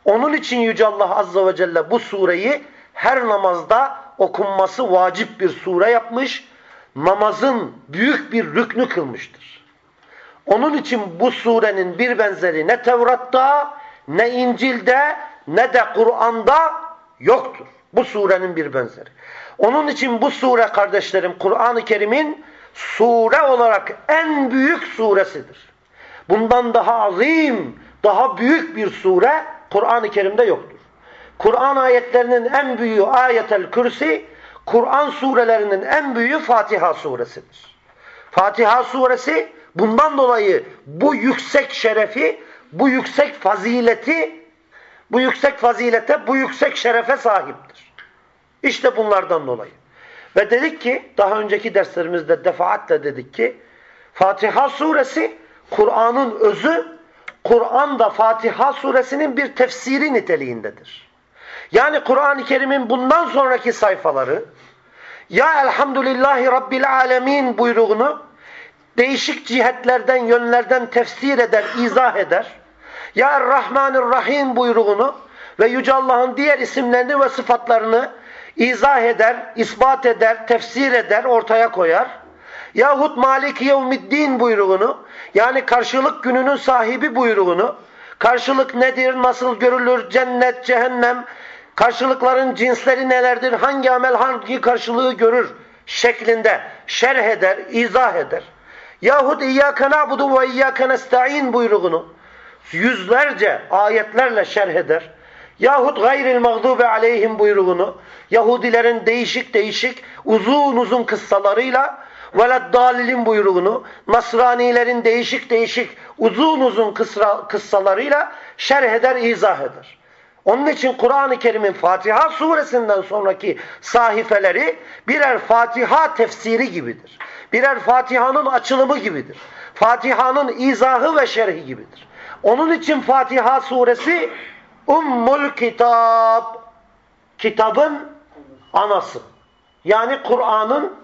Onun için Yüce Allah Azze ve Celle bu sureyi her namazda okunması vacip bir sure yapmış, namazın büyük bir rüknü kılmıştır. Onun için bu surenin bir benzeri ne Tevrat'ta, ne İncil'de, ne de Kur'an'da yoktur. Bu surenin bir benzeri. Onun için bu sure kardeşlerim Kur'an-ı Kerim'in sure olarak en büyük suresidir. Bundan daha azim, daha büyük bir sure Kur'an-ı Kerim'de yoktur. Kur'an ayetlerinin en büyüğü ayetel kürsi, Kur'an surelerinin en büyüğü Fatiha suresidir. Fatiha suresi bundan dolayı bu yüksek şerefi, bu yüksek fazileti, bu yüksek fazilete, bu yüksek şerefe sahiptir. İşte bunlardan dolayı. Ve dedik ki, daha önceki derslerimizde defaatle dedik ki, Fatiha suresi Kur'an'ın özü, Kur'an da Fatiha suresinin bir tefsiri niteliğindedir. Yani Kur'an-ı Kerim'in bundan sonraki sayfaları, ya elhamdülillahi rabbil alemin buyruğunu değişik cihetlerden, yönlerden tefsir eder, izah eder. Ya Rahmanirrahim buyruğunu ve Yüce Allah'ın diğer isimlerini ve sıfatlarını izah eder, ispat eder, tefsir eder, ortaya koyar. Yahut Malik Yevmiddin buyruğunu Yani karşılık gününün sahibi buyruğunu, karşılık nedir, nasıl görülür, cennet, cehennem, karşılıkların cinsleri nelerdir, hangi amel hangi karşılığı görür şeklinde şerh eder, izah eder. Yahut İyyâke na'budu ve İyyâke nesta'in buyruğunu yüzlerce ayetlerle şerh eder. Yahut gayril mağdubi aleyhim buyruğunu Yahudilerin değişik değişik uzun uzun kıssalarıyla veleddalilin buyruğunu Nasranilerin değişik değişik uzun uzun kısra, kıssalarıyla şerh eder, izah eder. Onun için Kur'an-ı Kerim'in Fatiha suresinden sonraki sahifeleri birer Fatiha tefsiri gibidir. Birer Fatiha'nın açılımı gibidir. Fatiha'nın izahı ve şerhi gibidir. Onun için Fatiha suresi Ummul Kitab kitabın anası. Yani Kur'an'ın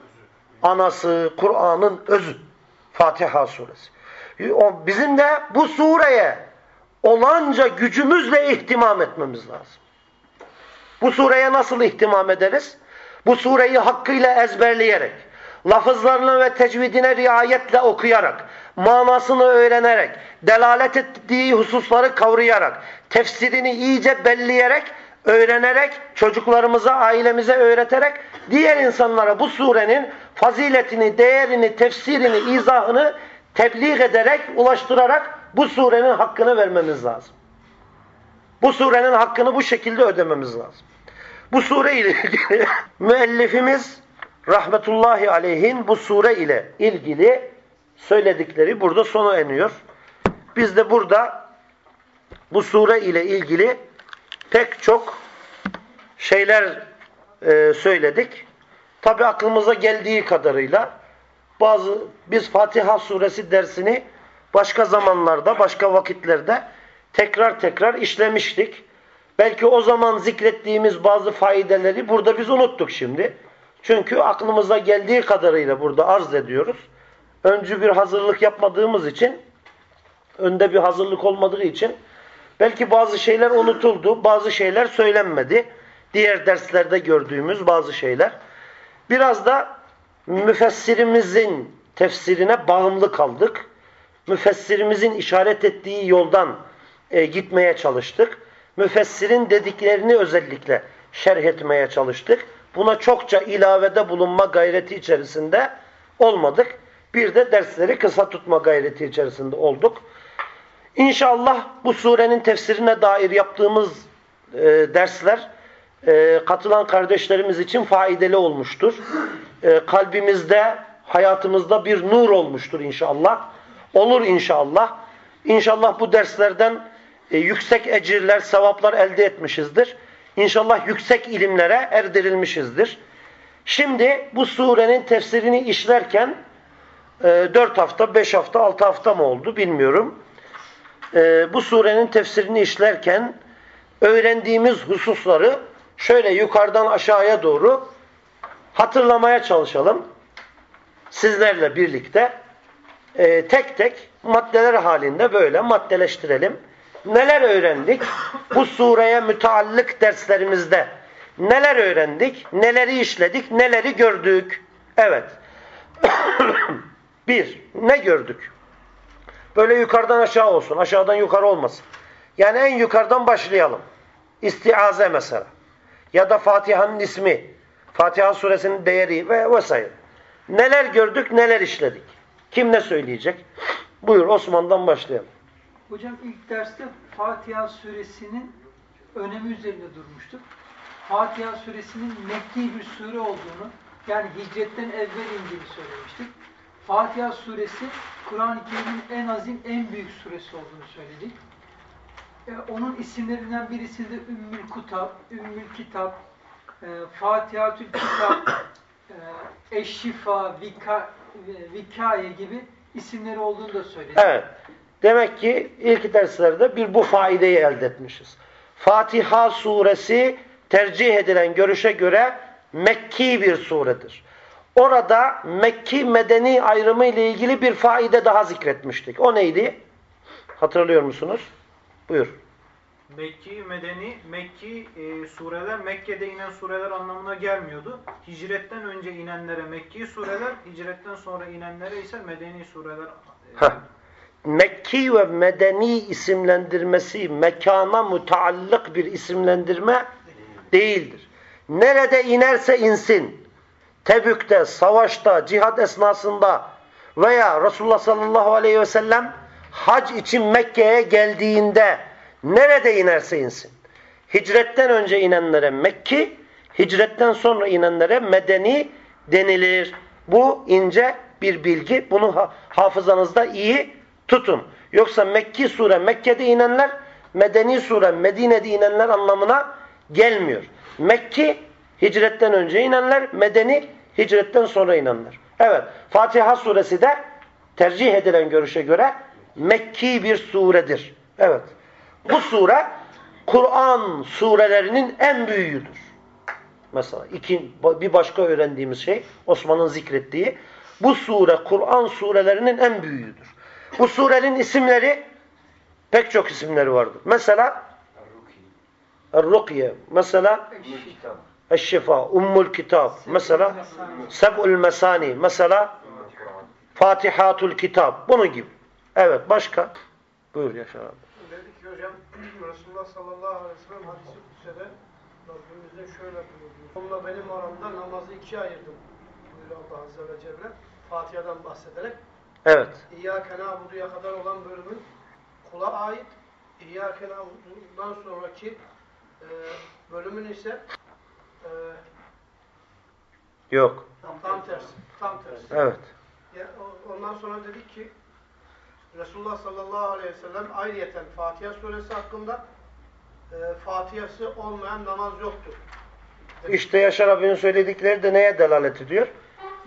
anası, Kur'an'ın özü. Fatiha suresi. Bizim de bu sureye olanca gücümüzle ihtimam etmemiz lazım. Bu sureye nasıl ihtimam ederiz? Bu sureyi hakkıyla ezberleyerek, lafızlarına ve tecvidine riayetle okuyarak, manasını öğrenerek, delalet ettiği hususları kavrayarak, tefsirini iyice belleyerek, öğrenerek, çocuklarımıza, ailemize öğreterek, diğer insanlara bu surenin faziletini, değerini, tefsirini, izahını tebliğ ederek, ulaştırarak bu surenin hakkını vermemiz lazım. Bu surenin hakkını bu şekilde ödememiz lazım. Bu sure ile ilgili müellifimiz rahmetullahi aleyhin bu sure ile ilgili söyledikleri burada sona eniyor. Biz de burada bu sure ile ilgili pek çok şeyler e, söyledik. Tabi aklımıza geldiği kadarıyla bazı biz Fatiha suresi dersini başka zamanlarda, başka vakitlerde tekrar tekrar işlemiştik. Belki o zaman zikrettiğimiz bazı faydeleri burada biz unuttuk şimdi. Çünkü aklımıza geldiği kadarıyla burada arz ediyoruz. Öncü bir hazırlık yapmadığımız için, önde bir hazırlık olmadığı için belki bazı şeyler unutuldu, bazı şeyler söylenmedi. Diğer derslerde gördüğümüz bazı şeyler. Biraz da müfessirimizin tefsirine bağımlı kaldık. Müfessirimizin işaret ettiği yoldan e, gitmeye çalıştık. Müfessirin dediklerini özellikle şerh etmeye çalıştık. Buna çokça ilavede bulunma gayreti içerisinde olmadık. Bir de dersleri kısa tutma gayreti içerisinde olduk. İnşallah bu surenin tefsirine dair yaptığımız e, dersler e, katılan kardeşlerimiz için faydalı olmuştur. E, kalbimizde, hayatımızda bir nur olmuştur inşallah. Olur inşallah. İnşallah bu derslerden e, yüksek ecirler, sevaplar elde etmişizdir. İnşallah yüksek ilimlere erdirilmişizdir. Şimdi bu surenin tefsirini işlerken e, 4 hafta, 5 hafta, 6 hafta mı oldu bilmiyorum. E, bu surenin tefsirini işlerken öğrendiğimiz hususları şöyle yukarıdan aşağıya doğru hatırlamaya çalışalım. Sizlerle birlikte e, tek tek maddeler halinde böyle maddeleştirelim. Neler öğrendik? Bu sureye müteallık derslerimizde neler öğrendik? Neleri işledik? Neleri gördük? Evet. Bir, ne gördük? Böyle yukarıdan aşağı olsun. Aşağıdan yukarı olmasın. Yani en yukarıdan başlayalım. İstiaze mesela. Ya da Fatiha'nın ismi. Fatiha suresinin değeri ve vesaire. Neler gördük, neler işledik? Kim ne söyleyecek? Buyur Osman'dan başlayalım. Hocam ilk derste Fatiha suresinin önemi üzerinde durmuştuk. Fatiha suresinin Mekki bir sure olduğunu, yani hicretten evvel indiğini söylemiştik. Fatiha suresi Kur'an-ı Kerim'in en azim, en büyük suresi olduğunu söyledik. Ee, onun isimlerinden birisi de Ümmül Kutab, Ümmül Kitap, e, Fatihatül Kitap, e, Eşşifa, Vika, e, Vikaye gibi isimleri olduğunu da söyledik. Evet. Demek ki ilk derslerde bir bu faideyi elde etmişiz. Fatiha suresi tercih edilen görüşe göre Mekki bir suredir. Orada Mekki medeni ayrımı ile ilgili bir faide daha zikretmiştik. O neydi? Hatırlıyor musunuz? Buyur. Mekki, Medeni, Mekki e, sureler Mekke'de inen sureler anlamına gelmiyordu. Hicretten önce inenlere Mekki sureler, hicretten sonra inenlere ise Medeni sureler. e, Heh. Mekki ve Medeni isimlendirmesi mekana müteallık bir isimlendirme değildir. Nerede inerse insin, Tebük'te, savaşta, cihat esnasında veya Resulullah sallallahu aleyhi ve sellem hac için Mekke'ye geldiğinde nerede inerse insin. Hicretten önce inenlere Mekki, hicretten sonra inenlere Medeni denilir. Bu ince bir bilgi. Bunu hafızanızda iyi tutun. Yoksa Mekki sure Mekke'de inenler, Medeni sure Medine'de inenler anlamına gelmiyor. Mekki hicretten önce inenler, Medeni hicretten sonra inenler. Evet, Fatiha suresi de tercih edilen görüşe göre Mekki bir suredir. Evet. Bu sure Kur'an surelerinin en büyüğüdür. Mesela iki, bir başka öğrendiğimiz şey Osman'ın zikrettiği bu sure Kur'an surelerinin en büyüğüdür. Bu surenin isimleri pek çok isimleri vardır. Mesela El-Rukiye, mesela El-Şifa, Ummul Kitab, mesela Seb'ul Mesani, mesela Fatihatul Kitab, bunun gibi. Evet, başka? Buyur Yaşar abi. Dedi ki hocam, Resulullah sallallahu aleyhi ve sellem hadisi kutsede Rabbimize şöyle buyuruyor. Onunla benim aramda namazı ikiye ayırdım. Buyuruyor Allah Azze ve Celle. Fatiha'dan bahsederek. Evet. İyyâke nâbudu'ya kadar olan bölümün kula ait. İyyâke nâbudu'dan sonraki e, bölümün ise e, Yok. tam tersi. Tam tersi. Evet. Ya, ondan sonra dedik ki Resulullah sallallahu aleyhi ve sellem ayrıyeten Fatiha suresi hakkında e, Fatiha'sı olmayan namaz yoktur. İşte Yaşar abinin söyledikleri de neye delalet ediyor?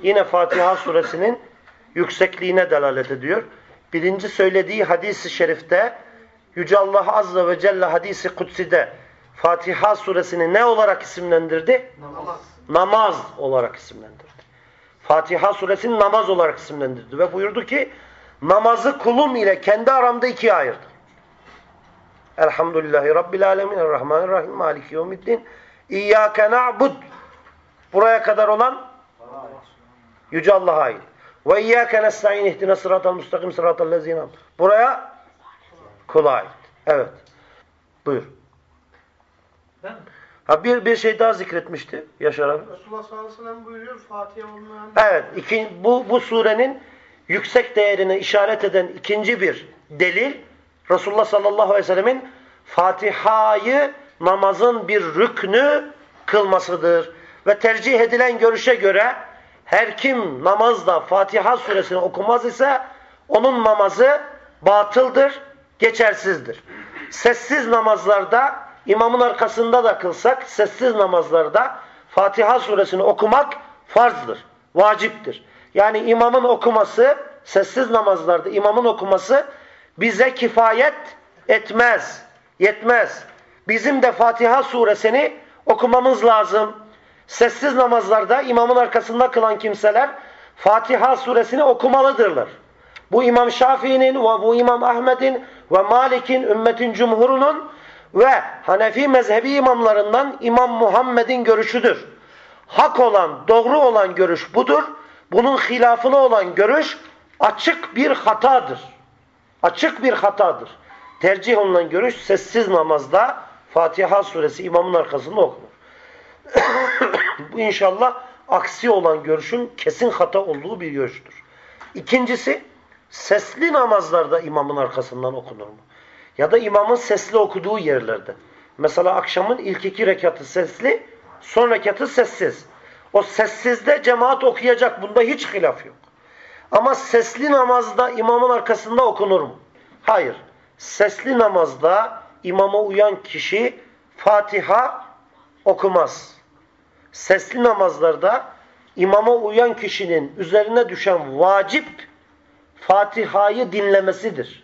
Yine Fatiha suresinin yüksekliğine delalet ediyor. Birinci söylediği hadisi şerifte Yüce Allah Azze ve Celle hadisi kutside Fatiha suresini ne olarak isimlendirdi? Namaz. Namaz olarak isimlendirdi. Fatiha suresini namaz olarak isimlendirdi ve buyurdu ki namazı kulum ile kendi aramda ikiye ayırdım. Elhamdülillahi Rabbil Alemin Errahmanirrahim Maliki Yevmiddin İyyâke na'bud Buraya kadar olan Yüce Allah'a ait. Ve iyyâke nesta'in ihdine sıratal mustakim sıratal lezîne Buraya kula ait. Evet. Buyur. Ben Ha bir bir şey daha zikretmişti Yaşar abi. Resulullah sallallahu aleyhi ve sellem buyuruyor Fatiha olmayan Evet, iki, bu bu surenin yüksek değerine işaret eden ikinci bir delil Resulullah sallallahu aleyhi ve sellemin Fatiha'yı namazın bir rüknü kılmasıdır. Ve tercih edilen görüşe göre her kim namazda Fatiha suresini okumaz ise onun namazı batıldır, geçersizdir. Sessiz namazlarda imamın arkasında da kılsak sessiz namazlarda Fatiha suresini okumak farzdır, vaciptir. Yani imamın okuması, sessiz namazlarda imamın okuması bize kifayet etmez, yetmez. Bizim de Fatiha suresini okumamız lazım. Sessiz namazlarda imamın arkasında kılan kimseler Fatiha suresini okumalıdırlar. Bu İmam Şafii'nin ve bu İmam Ahmet'in ve Malik'in, ümmetin cumhurunun ve Hanefi mezhebi imamlarından İmam Muhammed'in görüşüdür. Hak olan, doğru olan görüş budur. Bunun hilafına olan görüş açık bir hatadır. Açık bir hatadır. Tercih olunan görüş sessiz namazda Fatiha suresi imamın arkasında okunur. Bu inşallah aksi olan görüşün kesin hata olduğu bir görüştür. İkincisi sesli namazlarda imamın arkasından okunur mu? Ya da imamın sesli okuduğu yerlerde. Mesela akşamın ilk iki rekatı sesli, son rekatı sessiz. O sessizde cemaat okuyacak. Bunda hiç hilaf yok. Ama sesli namazda imamın arkasında okunur mu? Hayır. Sesli namazda imama uyan kişi Fatiha okumaz. Sesli namazlarda imama uyan kişinin üzerine düşen vacip Fatiha'yı dinlemesidir.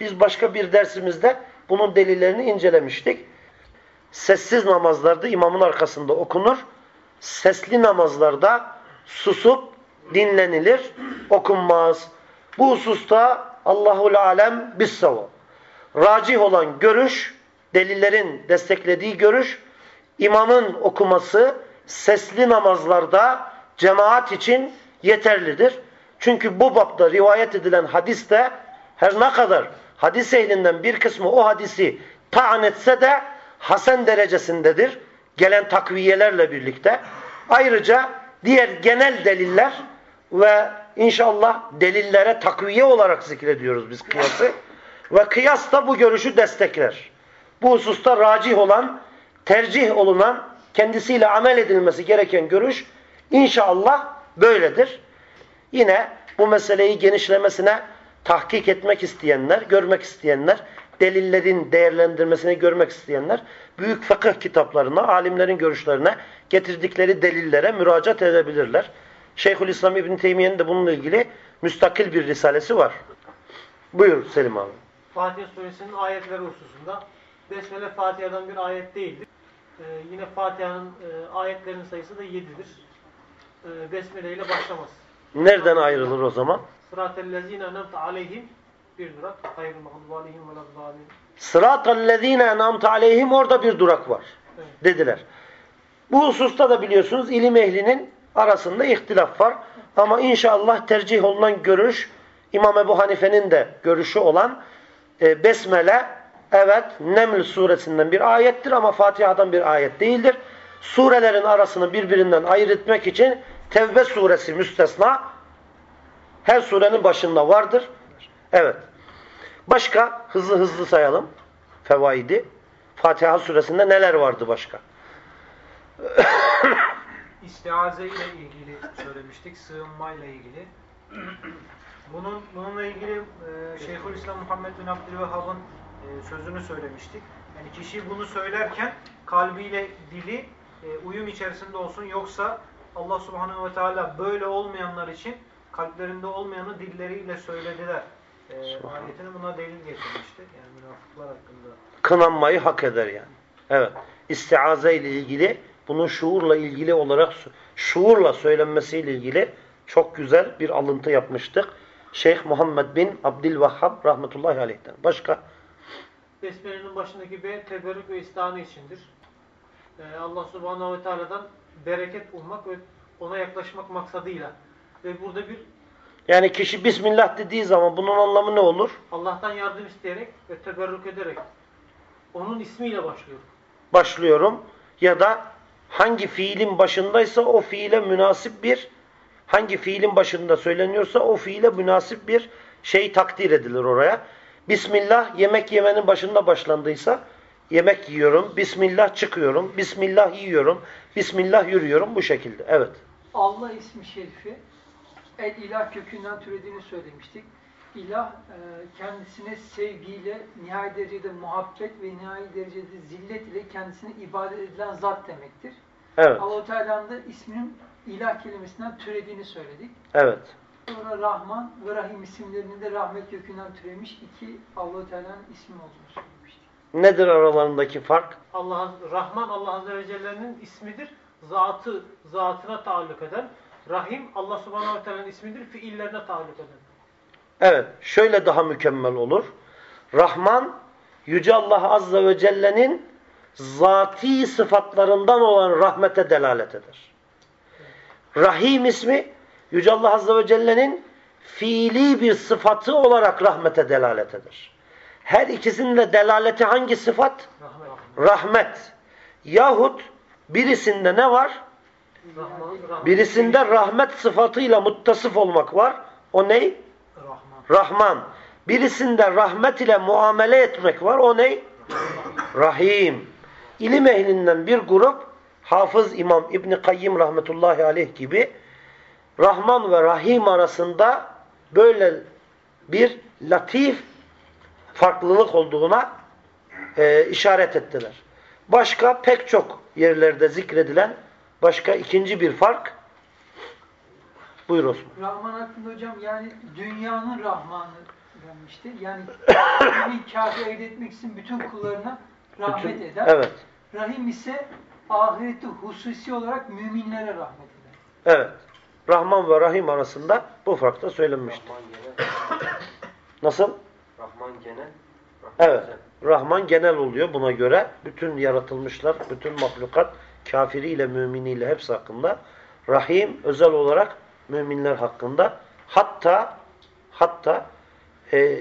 Biz başka bir dersimizde bunun delillerini incelemiştik. Sessiz namazlarda imamın arkasında okunur. Sesli namazlarda susup dinlenilir, okunmaz. Bu hususta Allahul alem bissavab. Racih olan görüş, delillerin desteklediği görüş, imamın okuması sesli namazlarda cemaat için yeterlidir. Çünkü bu bapta rivayet edilen hadiste Her ne kadar hadis ehlinden bir kısmı o hadisi taan etse de hasen derecesindedir. Gelen takviyelerle birlikte. Ayrıca diğer genel deliller ve inşallah delillere takviye olarak zikrediyoruz biz kıyası. Ve kıyas da bu görüşü destekler. Bu hususta racih olan, tercih olunan, kendisiyle amel edilmesi gereken görüş inşallah böyledir. Yine bu meseleyi genişlemesine tahkik etmek isteyenler, görmek isteyenler, delillerin değerlendirmesini görmek isteyenler, büyük fıkıh kitaplarına, alimlerin görüşlerine, getirdikleri delillere müracaat edebilirler. Şeyhülislam İbn Teymiye'nin de bununla ilgili müstakil bir risalesi var. Buyur Selim abi. Fatiha suresinin ayetleri hususunda Besmele Fatiha'dan bir ayet değildir. Ee, yine Fatiha'nın e, ayetlerinin sayısı da 7'dir. Ee, Besmele ile başlamaz. Nereden ayrılır o zaman? Sıratellezine enemte aleyhim bir durak. Hayrul mağdubu aleyhim ve. Sıratallezine en'amte aleyhim orada bir durak var. Dediler. Bu hususta da biliyorsunuz ilim ehlinin arasında ihtilaf var. Ama inşallah tercih olunan görüş İmam Ebu Hanife'nin de görüşü olan e, Besmele evet Neml suresinden bir ayettir ama Fatiha'dan bir ayet değildir. Surelerin arasını birbirinden ayırt etmek için Tevbe suresi müstesna her surenin başında vardır. Evet. Başka hızlı hızlı sayalım. Fevaidi. Fatiha suresinde neler vardı başka? İstiaze ile ilgili söylemiştik, sığınmayla ilgili. Bunun bununla ilgili e, Şeyhülislam Muhammed bin Abdülvehhab'ın e, sözünü söylemiştik. Yani kişi bunu söylerken kalbiyle dili e, uyum içerisinde olsun yoksa Allah Subhanahu ve Teala böyle olmayanlar için kalplerinde olmayanı dilleriyle söylediler. E, buna delil getirmişti. Yani münafıklar hakkında. Kınanmayı hak eder yani. Evet. İstiaze ile ilgili bunun şuurla ilgili olarak şuurla söylenmesiyle ilgili çok güzel bir alıntı yapmıştık. Şeyh Muhammed bin Abdülvahhab rahmetullahi aleyh'ten. Başka? Besmele'nin başındaki B teberrük ve istihanı içindir. Ee, Allah Subhanahu ve Teala'dan bereket ummak ve ona yaklaşmak maksadıyla. Ve burada bir Yani kişi Bismillah dediği zaman bunun anlamı ne olur? Allah'tan yardım isteyerek ve teberrük ederek onun ismiyle başlıyor. Başlıyorum. Ya da hangi fiilin başındaysa o fiile münasip bir hangi fiilin başında söyleniyorsa o fiile münasip bir şey takdir edilir oraya. Bismillah yemek yemenin başında başlandıysa yemek yiyorum, Bismillah çıkıyorum, Bismillah yiyorum, Bismillah yürüyorum bu şekilde. Evet. Allah ismi şerifi el ilah kökünden türediğini söylemiştik. İlah e, kendisine sevgiyle, nihai derecede muhabbet ve nihai derecede zillet ile kendisine ibadet edilen zat demektir. Evet. Allah-u Teala'nın da isminin ilah kelimesinden türediğini söyledik. Evet. Sonra Rahman ve Rahim isimlerinin de rahmet kökünden türemiş iki Allah-u Teala'nın ismi olduğunu söylemiştik. Nedir aralarındaki fark? Allah Rahman Allah Azze ve Celle'nin ismidir. Zatı zatına taalluk eden. Rahim Allah Subhanahu Teala'nın ismidir. Fiillerine taalluk eden. Evet. Şöyle daha mükemmel olur. Rahman Yüce Allah Azze ve Celle'nin zati sıfatlarından olan rahmete delalet eder. Rahim ismi Yüce Allah Azze ve Celle'nin fiili bir sıfatı olarak rahmete delalet eder. Her ikisinin de delaleti hangi sıfat? Rahmet. Rahmet. Yahut birisinde ne var? Birisinde rahmet sıfatıyla muttasıf olmak var. O ney? Rahman. Birisinde rahmet ile muamele etmek var. O ney? Rahim. İlim ehlinden bir grup Hafız İmam İbni Kayyim rahmetullahi aleyh gibi Rahman ve Rahim arasında böyle bir latif farklılık olduğuna e, işaret ettiler. Başka pek çok yerlerde zikredilen başka ikinci bir fark buyur Osman. Rahman hakkında hocam yani dünyanın Rahmanı denmişti. Yani bir kâfi elde etmek için bütün kullarına rahmet Bütün- eder. Evet. Rahim ise ahireti hususi olarak müminlere rahmet eder. Evet. Rahman ve Rahim arasında bu fark da. Rahman genel. Nasıl? Rahman genel. Rahman Evet. özel. Rahman genel oluyor buna göre. Bütün yaratılmışlar, bütün mahlukat kafiriyle, müminiyle hepsi hakkında. Rahim özel olarak müminler hakkında. Hatta hatta e,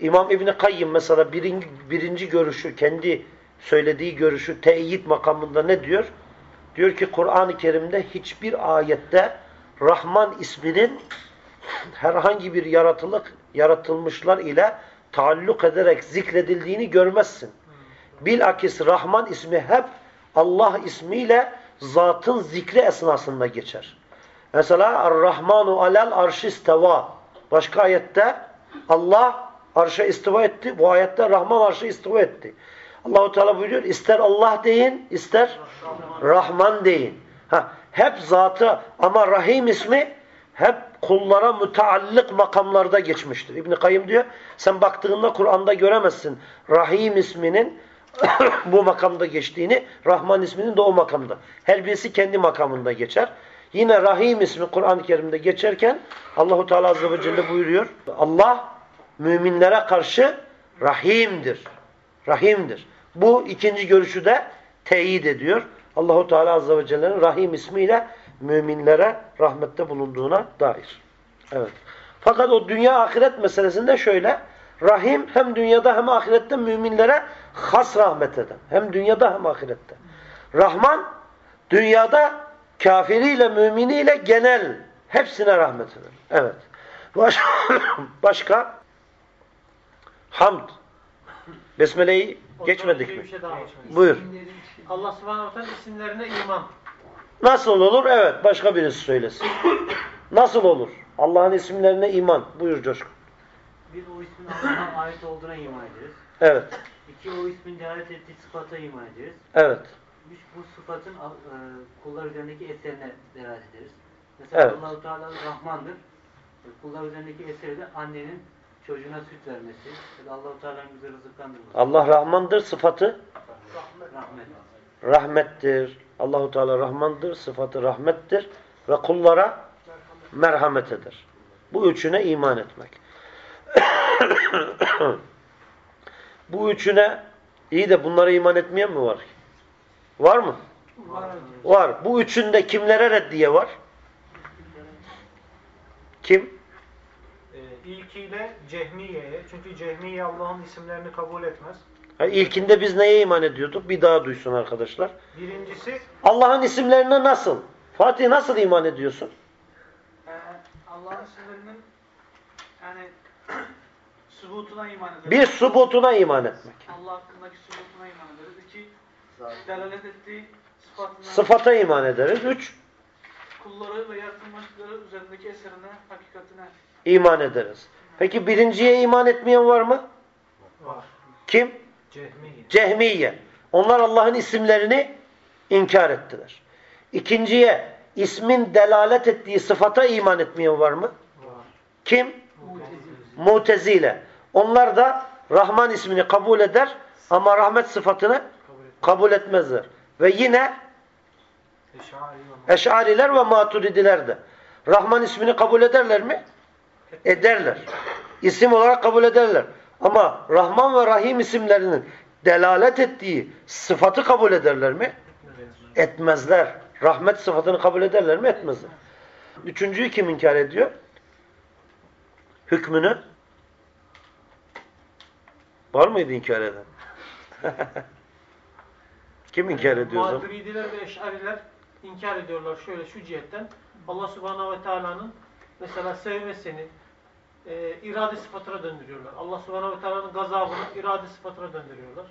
İmam İbni Kayyım mesela birinci, birinci görüşü, kendi söylediği görüşü teyit makamında ne diyor? Diyor ki Kur'an-ı Kerim'de hiçbir ayette Rahman isminin herhangi bir yaratılık, yaratılmışlar ile taalluk ederek zikredildiğini görmezsin. Bilakis Rahman ismi hep Allah ismiyle zatın zikri esnasında geçer. Mesela Er-Rahmanu alel arşi isteva. Başka ayette Allah arşa istiva etti. Bu ayette Rahman arşa istiva etti. Allahu Teala buyuruyor ister Allah deyin, ister Rahman deyin. Ha, hep zatı ama Rahim ismi hep kullara müteallık makamlarda geçmiştir. İbn Kayyım diyor sen baktığında Kur'an'da göremezsin. Rahim isminin bu makamda geçtiğini, Rahman isminin de o makamda. Her birisi kendi makamında geçer. Yine Rahim ismi Kur'an-ı Kerim'de geçerken Allahu Teala azze ve celle buyuruyor. Allah müminlere karşı Rahim'dir. Rahim'dir. Bu ikinci görüşü de teyit ediyor. Allahu Teala azze ve celle'nin Rahim ismiyle müminlere rahmette bulunduğuna dair. Evet. Fakat o dünya ahiret meselesinde şöyle Rahim hem dünyada hem ahirette müminlere has rahmet eden. Hem dünyada hem ahirette. Rahman dünyada kafiriyle müminiyle genel hepsine rahmet eder. Evet. Baş, başka hamd. Besmele'yi geçmedik mi? şey. Buyur. Allah subhanahu wa ta'ala isimlerine iman. Nasıl olur? Evet. Başka birisi söylesin. Nasıl olur? Allah'ın isimlerine iman. Buyur Coşkun. Bir o ismin Allah'a ait olduğuna iman ederiz. Evet. İki o ismin delalet ettiği sıfata iman ederiz. Evet. Üç bu sıfatın e, kullar üzerindeki eserine delalet ederiz. Mesela Evet. Allah-u Teala Rahmandır. E, Kullar üzerindeki eseri de annenin çocuğuna süt vermesi. Ya da Allah-u Teala'nın bizi rızıklandırması. Allah Rahmandır. Sıfatı Rahmet. rahmettir. Allahu Teala Rahmandır. Sıfatı rahmettir. Ve kullara merhamet eder. Bu üçüne iman etmek. Bu üçüne iyi de bunlara iman etmeyen mi var? Var mı? Var. Var. Bu üçünde kimlere reddiye var? Kim? Ee, ilkiyle Cehmiye'ye. Çünkü Cehmiye Allah'ın isimlerini kabul etmez. Ha, ilkinde biz neye iman ediyorduk? Bir daha duysun arkadaşlar. Birincisi Allah'ın isimlerine nasıl? Fatih nasıl iman ediyorsun? Ee, Allah'ın isimlerinin yani subutuna iman ederiz. Bir subutuna iman etmek. Allah hakkındaki subutuna iman ederiz. İki, delalet ettiği sıfatına, Sıfata iman ederiz. Üç, kulları ve yaratılmışları üzerindeki eserine, hakikatine. iman ederiz. Peki birinciye iman etmeyen var mı? var. Kim? Cehmiye. Cehmiye. Onlar Allah'ın isimlerini inkar ettiler. İkinciye ismin delalet ettiği sıfata iman etmeyen var mı? Var. Kim? Mutezile. Onlar da Rahman ismini kabul eder ama rahmet sıfatını Kabul etmez. kabul etmezler. Ve yine Eş'ariler ve Maturidiler de. Rahman ismini kabul ederler mi? Ederler. İsim olarak kabul ederler. Ama Rahman ve Rahim isimlerinin delalet ettiği sıfatı kabul ederler mi? Etmezler. Rahmet sıfatını kabul ederler mi? Etmezler. Üçüncüyü kim inkar ediyor? Hükmünü. Var mıydı inkar eden? kim inkar ediyor? Maturidiler ve Eş'ariler inkar ediyorlar şöyle şu cihetten. Allah subhanahu ve teala'nın mesela sevmesini e, irade sıfatına döndürüyorlar. Allah subhanahu ve teala'nın gazabını irade sıfatına döndürüyorlar.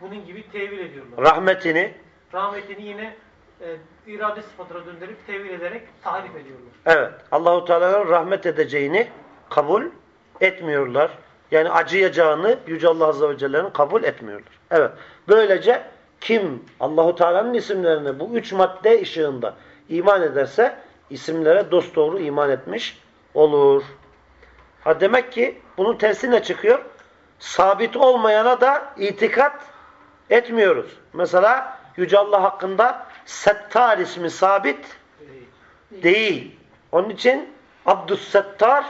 Bunun gibi tevil ediyorlar. Rahmetini Rahmetini yine e, irade sıfatına döndürüp tevil ederek tahrif ediyorlar. Evet. Allahu Teala'nın rahmet edeceğini kabul etmiyorlar. Yani acıyacağını Yüce Allah Azze ve Celle'nin kabul etmiyorlar. Evet. Böylece kim Allahu Teala'nın isimlerine bu üç madde ışığında iman ederse isimlere dosdoğru iman etmiş olur. Ha demek ki bunun tersi ne çıkıyor? Sabit olmayana da itikat etmiyoruz. Mesela Yüce Allah hakkında Settar ismi sabit değil. Onun için Abdüssettar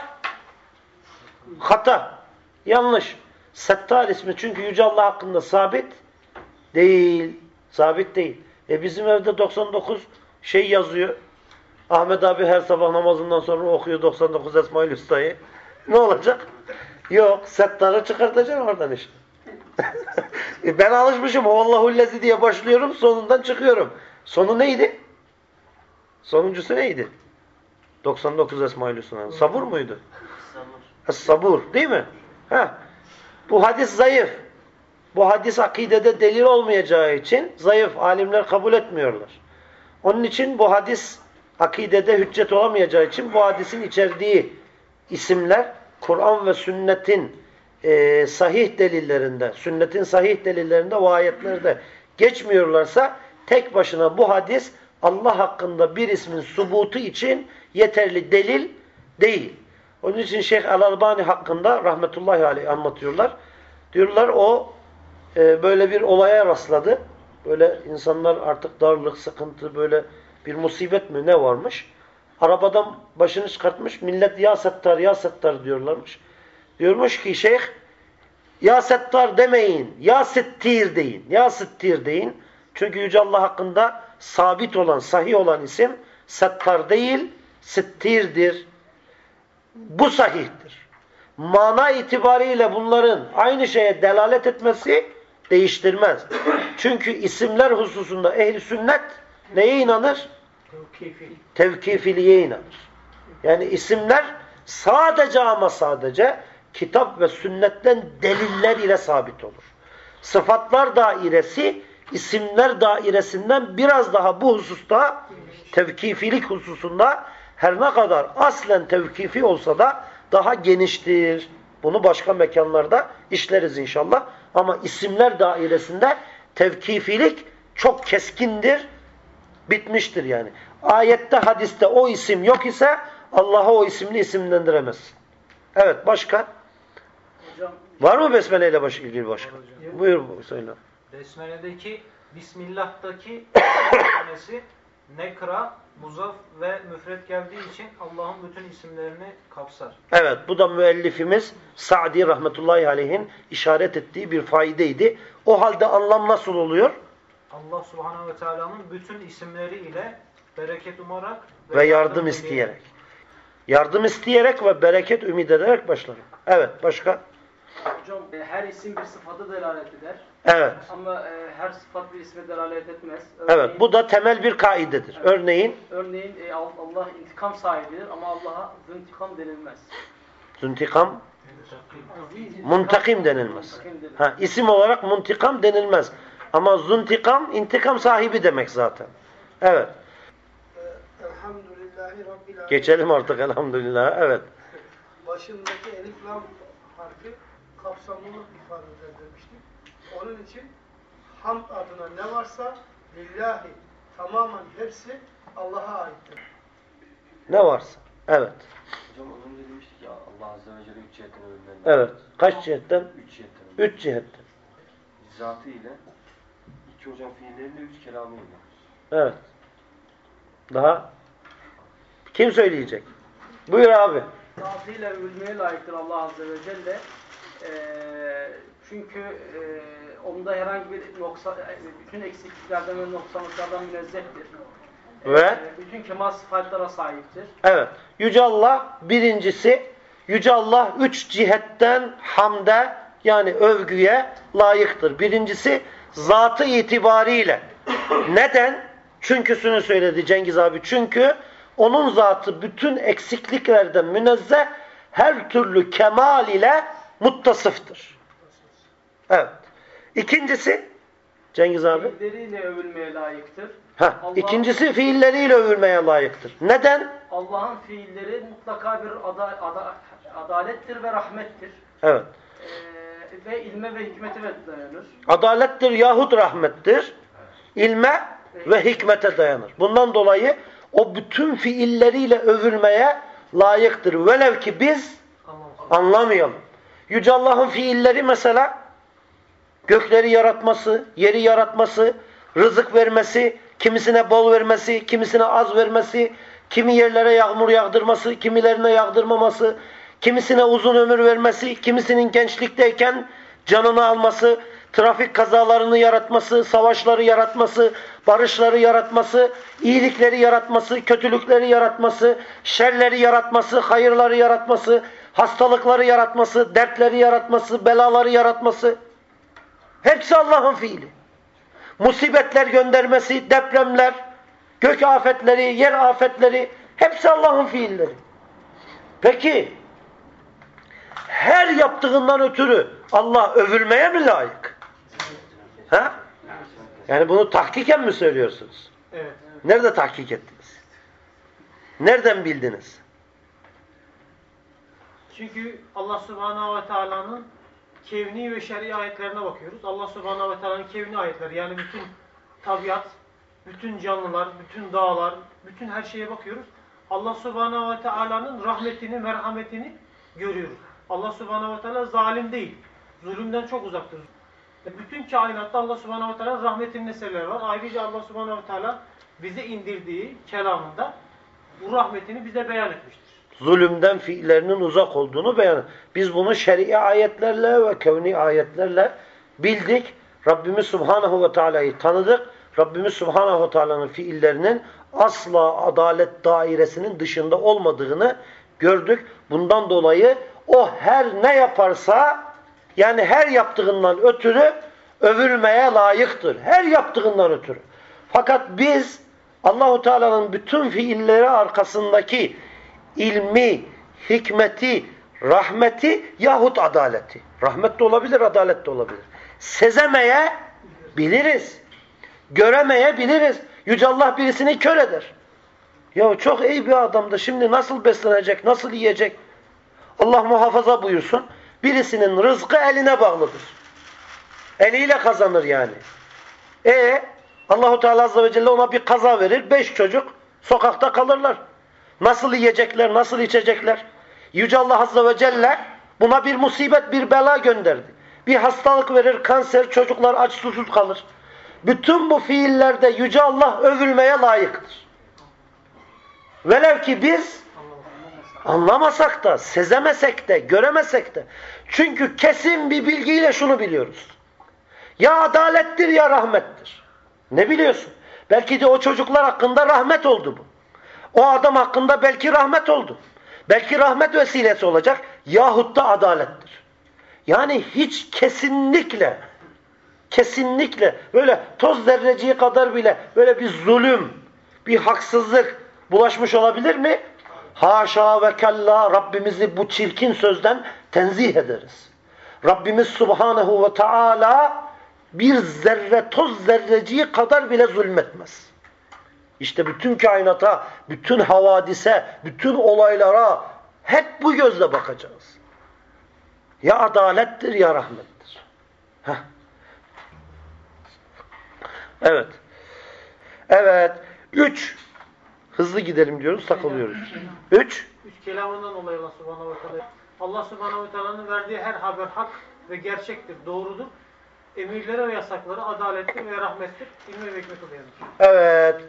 hata. Yanlış. Settar ismi çünkü Yüce Allah hakkında sabit değil. Sabit değil. E bizim evde 99 şey yazıyor. Ahmet abi her sabah namazından sonra okuyor 99 Esmaül Hüsna'yı. Ne olacak? Yok. Settarı çıkartacaksın oradan işte. E ben alışmışım. Vallahullezi diye başlıyorum. Sonundan çıkıyorum. Sonu neydi? Sonuncusu neydi? 99 Esma-ül Hüsna'nın. Sabur muydu? Es-sabur. Değil mi? Heh. Bu hadis zayıf. Bu hadis akidede delil olmayacağı için zayıf. Alimler kabul etmiyorlar. Onun için bu hadis akidede hüccet olamayacağı için bu hadisin içerdiği isimler Kur'an ve sünnetin e, sahih delillerinde, sünnetin sahih delillerinde o ayetlerde geçmiyorlarsa tek başına bu hadis Allah hakkında bir ismin subutu için yeterli delil değil. Onun için Şeyh Al-Albani hakkında rahmetullahi aleyh anlatıyorlar. Diyorlar o e, böyle bir olaya rastladı. Böyle insanlar artık darlık, sıkıntı, böyle bir musibet mi ne varmış. Arabadan başını çıkartmış. Millet ya settar, ya settar diyorlarmış. Diyormuş ki şeyh ya settar demeyin. Ya sittir deyin. Ya sittir deyin. Çünkü Yüce Allah hakkında sabit olan, sahih olan isim settar değil, sittirdir. Bu sahihtir. Mana itibariyle bunların aynı şeye delalet etmesi değiştirmez. Çünkü isimler hususunda ehli sünnet neye inanır? Tevkifiliye inanır. Yani isimler sadece ama sadece kitap ve sünnetten deliller ile sabit olur. Sıfatlar dairesi isimler dairesinden biraz daha bu hususta tevkifilik hususunda her ne kadar aslen tevkifi olsa da daha geniştir. Bunu başka mekanlarda işleriz inşallah. Ama isimler dairesinde tevkifilik çok keskindir, bitmiştir yani. Ayette, hadiste o isim yok ise Allah'a o isimli isimlendiremezsin. Evet, başka? Hocam Var mı Besmele ile baş, ilgili başka? Buyur söyle. Besmele'deki Bismillah'taki kelimesi nekra, muzaf ve müfret geldiği için Allah'ın bütün isimlerini kapsar. Evet, bu da müellifimiz Sa'di rahmetullahi aleyhin işaret ettiği bir faideydi. O halde anlam nasıl oluyor? Allah subhanahu ve teala'nın bütün isimleriyle bereket umarak Ve yardım dileyerek. isteyerek. Yardım isteyerek ve bereket ümit ederek başlarım. Evet, başka? Hocam e, her isim bir sıfata delalet eder. Evet. Ama e, her sıfat bir isme delalet etmez. Evet, bu da temel bir kaidedir. Örneğin Örneğin e, Al- Allah intikam sahibidir ama Allah'a intikam denilmez. züntikam, muntakim denilmez. Muntakim denilmez. Ha, isim olarak muntikam denilmez. Ama zuntikam, intikam sahibi demek zaten. Evet. Geçelim artık elhamdülillah. Evet. Başındaki elif lam harfi kapsamlı ifade eder demiştik. Onun için hamd adına ne varsa lillahi tamamen hepsi Allah'a aittir. Ne varsa. Evet. Hocam az önce demiştik ya Allah Azze ve Celle üç cihetten övülmeli. Evet. Kaç cihetten? Üç cihetten. Üç cihetten. Zatı ile, iki hocam fiilleriyle, üç kelamıyla. Evet. Daha? Kim söyleyecek? Buyur abi. Zatıyla övülmeye layıktır Allah Azze ve Celle. E, çünkü e, onda herhangi bir noksa, e, bütün eksikliklerden ve noksanlıklardan münezzehtir. E, Ve? bütün kemal sıfatlara sahiptir. Evet. Yüce Allah birincisi, Yüce Allah üç cihetten hamde yani övgüye layıktır. Birincisi zatı itibariyle. Neden? Çünküsünü söyledi Cengiz abi. Çünkü onun zatı bütün eksikliklerden münezzeh her türlü kemal ile muttasıftır. Evet. İkincisi Cengiz abi. Fiilleriyle övülmeye layıktır. Heh, ikincisi fiilleriyle övülmeye layıktır. Neden? Allah'ın fiilleri mutlaka bir ada, ada, adalettir ve rahmettir. Evet. Ee, ve ilme ve hikmete dayanır. Adalettir yahut rahmettir. İlme ve hikmete dayanır. Bundan dolayı o bütün fiilleriyle övülmeye layıktır. Velev ki biz anlamayalım. Yüce Allah'ın fiilleri mesela gökleri yaratması, yeri yaratması, rızık vermesi, kimisine bol vermesi, kimisine az vermesi, kimi yerlere yağmur yağdırması, kimilerine yağdırmaması, kimisine uzun ömür vermesi, kimisinin gençlikteyken canını alması, trafik kazalarını yaratması, savaşları yaratması, barışları yaratması, iyilikleri yaratması, kötülükleri yaratması, şerleri yaratması, hayırları yaratması, hastalıkları yaratması, dertleri yaratması, belaları yaratması hepsi Allah'ın fiili. Musibetler göndermesi, depremler, gök afetleri, yer afetleri hepsi Allah'ın fiilleri. Peki her yaptığından ötürü Allah övülmeye mi layık? Ha? Yani bunu tahkiken mi söylüyorsunuz? Evet. Nerede tahkik ettiniz? Nereden bildiniz? Çünkü Allah Subhanahu ve Teala'nın kevni ve şer'i ayetlerine bakıyoruz. Allah Subhanahu ve Teala'nın kevni ayetleri yani bütün tabiat, bütün canlılar, bütün dağlar, bütün her şeye bakıyoruz. Allah Subhanahu ve Teala'nın rahmetini, merhametini görüyoruz. Allah Subhanahu ve Teala zalim değil. Zulümden çok uzaktır. Bütün kainatta Allah Subhanahu ve Teala'nın rahmetinin eserleri var. Ayrıca Allah Subhanahu ve Teala bize indirdiği kelamında bu rahmetini bize beyan etmiştir. Zulümden fiillerinin uzak olduğunu beyan. Biz bunu şer'i ayetlerle ve kevni ayetlerle bildik. Rabbimiz Subhanahu ve Teala'yı tanıdık. Rabbimiz Subhanahu ve Teala'nın fiillerinin asla adalet dairesinin dışında olmadığını gördük. Bundan dolayı o her ne yaparsa yani her yaptığından ötürü övülmeye layıktır. Her yaptığından ötürü. Fakat biz Allahu Teala'nın bütün fiilleri arkasındaki ilmi, hikmeti, rahmeti yahut adaleti. Rahmet de olabilir, adalet de olabilir. Sezemeye biliriz. Göremeye biliriz. Yüce Allah birisini kör eder. Ya çok iyi bir adamdı. Şimdi nasıl beslenecek, nasıl yiyecek? Allah muhafaza buyursun. Birisinin rızkı eline bağlıdır. Eliyle kazanır yani. E Allahu Teala Azze ve Celle ona bir kaza verir. Beş çocuk sokakta kalırlar. Nasıl yiyecekler, nasıl içecekler? Yüce Allah Azze ve Celle buna bir musibet, bir bela gönderdi. Bir hastalık verir, kanser, çocuklar aç susuz kalır. Bütün bu fiillerde Yüce Allah övülmeye layıktır. Velev ki biz anlamasak da, sezemesek de, göremesek de. Çünkü kesin bir bilgiyle şunu biliyoruz. Ya adalettir ya rahmettir. Ne biliyorsun? Belki de o çocuklar hakkında rahmet oldu bu. O adam hakkında belki rahmet oldu. Belki rahmet vesilesi olacak yahut da adalettir. Yani hiç kesinlikle kesinlikle böyle toz zerreciği kadar bile böyle bir zulüm, bir haksızlık bulaşmış olabilir mi? Haşa ve kella Rabbimizi bu çirkin sözden tenzih ederiz. Rabbimiz Subhanahu ve Teala bir zerre toz zerreciği kadar bile zulmetmez. İşte bütün kainata, bütün havadise, bütün olaylara hep bu gözle bakacağız. Ya adalettir ya rahmettir. Heh. Evet. Evet. Üç. Hızlı gidelim diyoruz, takılıyoruz. Üç. Üç kelamından dolayı Allah subhanahu ve teala. Allah subhanahu ve teala'nın verdiği her haber hak ve gerçektir, doğrudur. Emirleri ve yasakları adalettir ve rahmettir. İlmi ve hikmet. Evet.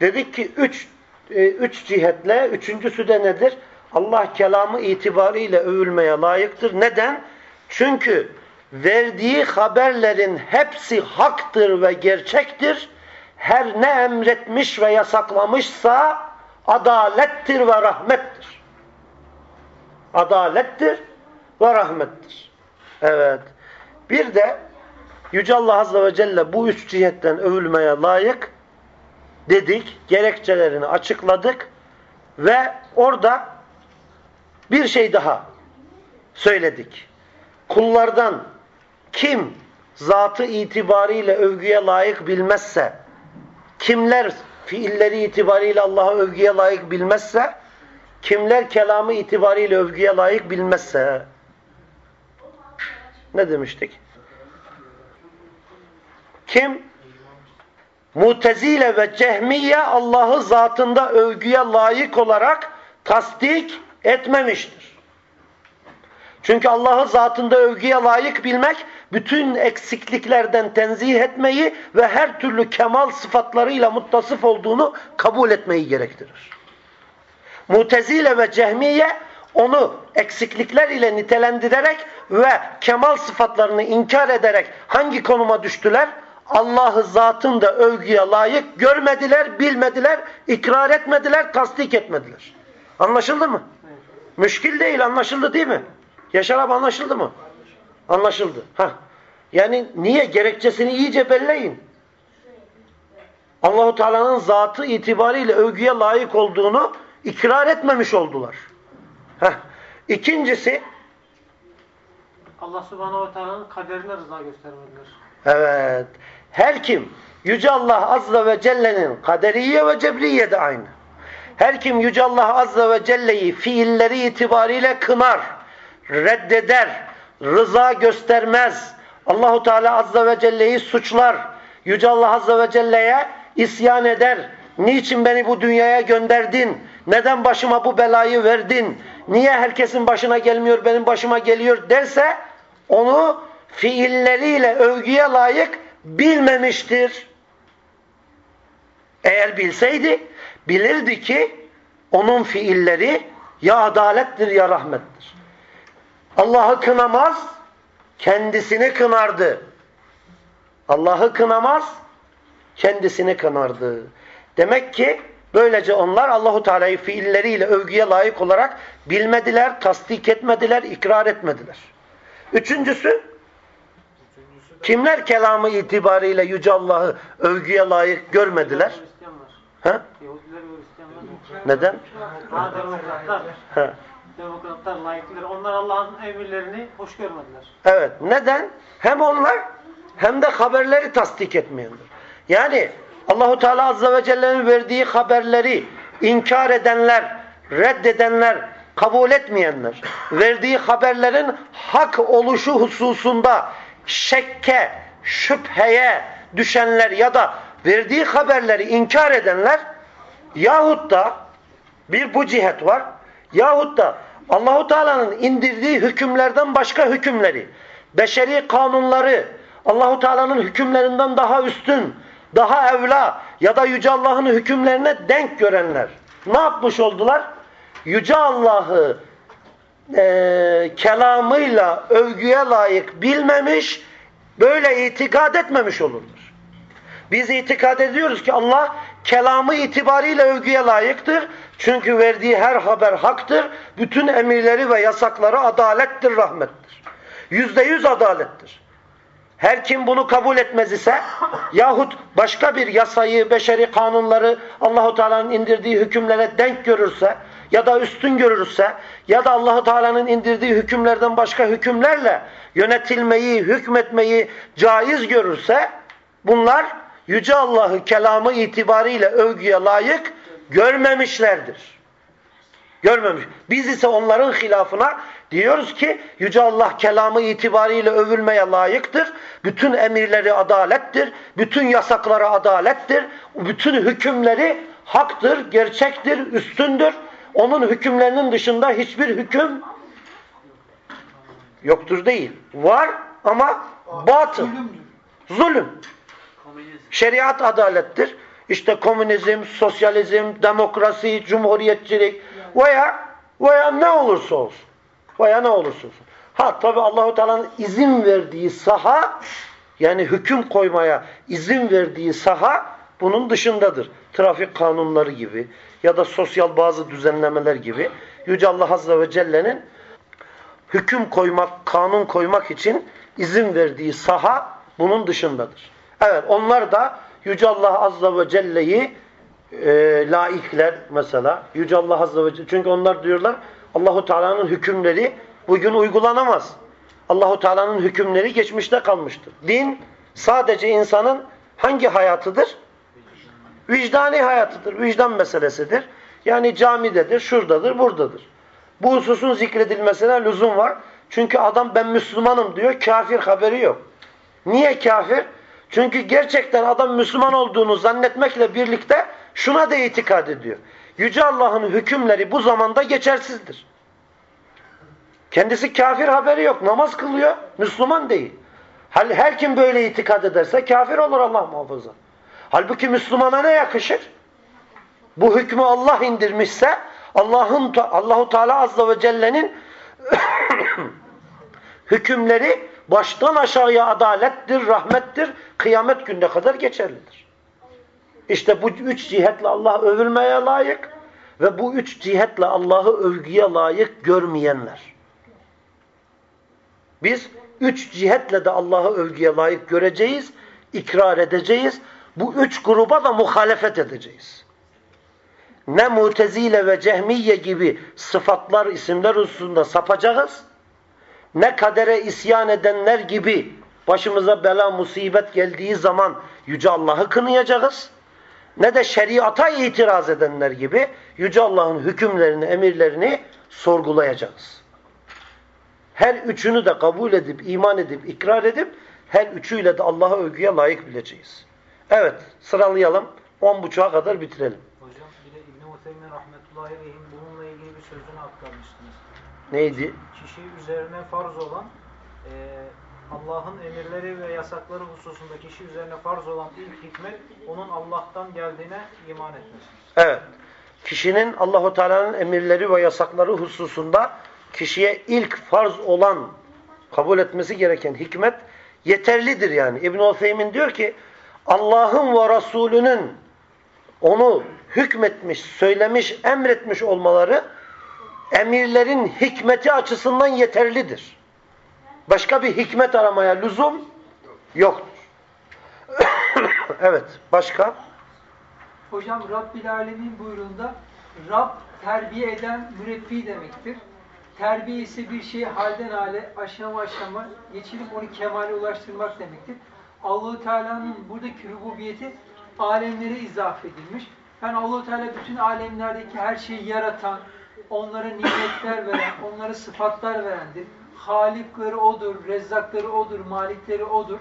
Dedik ki üç, e, üç cihetle, üçüncüsü de nedir? Allah kelamı itibariyle övülmeye layıktır. Neden? Çünkü verdiği haberlerin hepsi haktır ve gerçektir. Her ne emretmiş ve yasaklamışsa adalettir ve rahmettir. Adalettir ve rahmettir. Evet. Bir de Yüce Allah Azze ve Celle bu üç cihetten övülmeye layık dedik, gerekçelerini açıkladık ve orada bir şey daha söyledik. Kullardan kim zatı itibariyle övgüye layık bilmezse, kimler fiilleri itibariyle Allah'a övgüye layık bilmezse, kimler kelamı itibariyle övgüye layık bilmezse, ne demiştik? Kim? Mutezile ve Cehmiye Allah'ı zatında övgüye layık olarak tasdik etmemiştir. Çünkü Allah'ı zatında övgüye layık bilmek, bütün eksikliklerden tenzih etmeyi ve her türlü kemal sıfatlarıyla muttasıf olduğunu kabul etmeyi gerektirir. Mutezile ve Cehmiye onu eksiklikler ile nitelendirerek ve kemal sıfatlarını inkar ederek hangi konuma düştüler? Allah'ı zatında övgüye layık görmediler, bilmediler, ikrar etmediler, tasdik etmediler. Anlaşıldı mı? Müşkil değil anlaşıldı değil mi? Yaşar abi anlaşıldı mı? Anlaşıldı. Ha. Yani niye? Gerekçesini iyice belleyin. Allahu Teala'nın zatı itibariyle övgüye layık olduğunu ikrar etmemiş oldular. Heh. İkincisi Allah subhanahu ve teala'nın kaderine rıza göstermediler. evet her kim Yüce Allah Azze ve Celle'nin kaderiye ve cebriye de aynı. Her kim Yüce Allah Azze ve Celle'yi fiilleri itibariyle kınar, reddeder, rıza göstermez. Allahu Teala Azze ve Celle'yi suçlar. Yüce Allah Azze ve Celle'ye isyan eder. Niçin beni bu dünyaya gönderdin? Neden başıma bu belayı verdin? Niye herkesin başına gelmiyor, benim başıma geliyor derse onu fiilleriyle övgüye layık bilmemiştir. Eğer bilseydi bilirdi ki onun fiilleri ya adalettir ya rahmettir. Allah'ı kınamaz, kendisini kınardı. Allah'ı kınamaz, kendisini kınardı. Demek ki böylece onlar Allahu Teala'yı fiilleriyle övgüye layık olarak bilmediler, tasdik etmediler, ikrar etmediler. Üçüncüsü kimler kelamı itibariyle yüce Allah'ı övgüye layık görmediler? Ha? Neden? Ha demokratlar. Laikler. Onlar Allah'ın emirlerini hoş görmediler. Evet. Neden? Hem onlar hem de haberleri tasdik etmeyenler. Yani Allahu Teala Azze ve Celle'nin verdiği haberleri inkar edenler, reddedenler, kabul etmeyenler, verdiği haberlerin hak oluşu hususunda şekke, şüpheye düşenler ya da verdiği haberleri inkar edenler yahut da bir bu cihet var. Yahut da Allahu Teala'nın indirdiği hükümlerden başka hükümleri, beşeri kanunları Allahu Teala'nın hükümlerinden daha üstün, daha evla ya da yüce Allah'ın hükümlerine denk görenler ne yapmış oldular? Yüce Allah'ı e, kelamıyla övgüye layık bilmemiş, böyle itikad etmemiş olurlar. Biz itikad ediyoruz ki Allah kelamı itibariyle övgüye layıktır. Çünkü verdiği her haber haktır. Bütün emirleri ve yasakları adalettir, rahmettir. Yüzde yüz adalettir. Her kim bunu kabul etmez ise yahut başka bir yasayı, beşeri kanunları Allahu Teala'nın indirdiği hükümlere denk görürse ya da üstün görürse ya da Allahu Teala'nın indirdiği hükümlerden başka hükümlerle yönetilmeyi, hükmetmeyi caiz görürse bunlar Yüce Allah'ı kelamı itibariyle övgüye layık görmemişlerdir. Görmemiş. Biz ise onların hilafına diyoruz ki Yüce Allah kelamı itibariyle övülmeye layıktır. Bütün emirleri adalettir. Bütün yasakları adalettir. Bütün hükümleri haktır, gerçektir, üstündür. Onun hükümlerinin dışında hiçbir hüküm yoktur değil. Var ama batıl. Zulüm. Şeriat adalettir. İşte komünizm, sosyalizm, demokrasi, cumhuriyetçilik veya veya ne olursa olsun. Veya ne olursa olsun. Ha tabi Allahu Teala'nın izin verdiği saha yani hüküm koymaya izin verdiği saha bunun dışındadır. Trafik kanunları gibi ya da sosyal bazı düzenlemeler gibi Yüce Allah Azze ve Celle'nin hüküm koymak, kanun koymak için izin verdiği saha bunun dışındadır. Evet onlar da Yüce Allah Azze ve Celle'yi e, laikler mesela. Yüce Allah Azze ve Celle. Çünkü onlar diyorlar Allahu Teala'nın hükümleri bugün uygulanamaz. Allahu Teala'nın hükümleri geçmişte kalmıştır. Din sadece insanın hangi hayatıdır? Vicdani hayatıdır. Vicdan meselesidir. Yani camidedir, şuradadır, buradadır. Bu hususun zikredilmesine lüzum var. Çünkü adam ben Müslümanım diyor, kafir haberi yok. Niye kafir? Çünkü gerçekten adam Müslüman olduğunu zannetmekle birlikte şuna da itikad ediyor. Yüce Allah'ın hükümleri bu zamanda geçersizdir. Kendisi kafir haberi yok. Namaz kılıyor. Müslüman değil. Her kim böyle itikad ederse kafir olur Allah muhafaza. Halbuki Müslümana ne yakışır? Bu hükmü Allah indirmişse Allah'ın Allahu Teala Azze ve Celle'nin hükümleri baştan aşağıya adalettir, rahmettir, kıyamet gününe kadar geçerlidir. İşte bu üç cihetle Allah övülmeye layık, ve bu üç cihetle Allah'ı övgüye layık görmeyenler. Biz üç cihetle de Allah'ı övgüye layık göreceğiz, ikrar edeceğiz. Bu üç gruba da muhalefet edeceğiz. Ne mutezile ve cehmiye gibi sıfatlar, isimler hususunda sapacağız, ne kadere isyan edenler gibi başımıza bela, musibet geldiği zaman Yüce Allah'ı kınayacağız, ne de şeriata itiraz edenler gibi Yüce Allah'ın hükümlerini, emirlerini sorgulayacağız. Her üçünü de kabul edip, iman edip, ikrar edip her üçüyle de Allah'a övgüye layık bileceğiz. Evet, sıralayalım. On buçuğa kadar bitirelim. Hocam bir de İbn-i Uteymin rahmetullahi aleyhim bununla ilgili bir sözünü aktarmıştınız. Neydi? Kişi üzerine farz olan e, Allah'ın emirleri ve yasakları hususunda kişi üzerine farz olan ilk hikmet onun Allah'tan geldiğine iman etmesi. Evet. Kişinin Allahu Teala'nın emirleri ve yasakları hususunda kişiye ilk farz olan kabul etmesi gereken hikmet yeterlidir yani. İbn Useymin diyor ki Allah'ın ve Resulünün onu hükmetmiş, söylemiş, emretmiş olmaları emirlerin hikmeti açısından yeterlidir. Başka bir hikmet aramaya lüzum yoktur. evet, başka? Hocam Rabbil Alemin buyruğunda Rab terbiye eden mürebbi demektir. Terbiye ise bir şeyi halden hale, aşama aşama geçirip onu kemale ulaştırmak demektir. Allahu Teala'nın buradaki rububiyeti alemlere izafe edilmiş. Yani Allahu Teala bütün alemlerdeki her şeyi yaratan, onlara nimetler veren, onlara sıfatlar verendir. Halikleri odur, rezzakları odur, malikleri odur.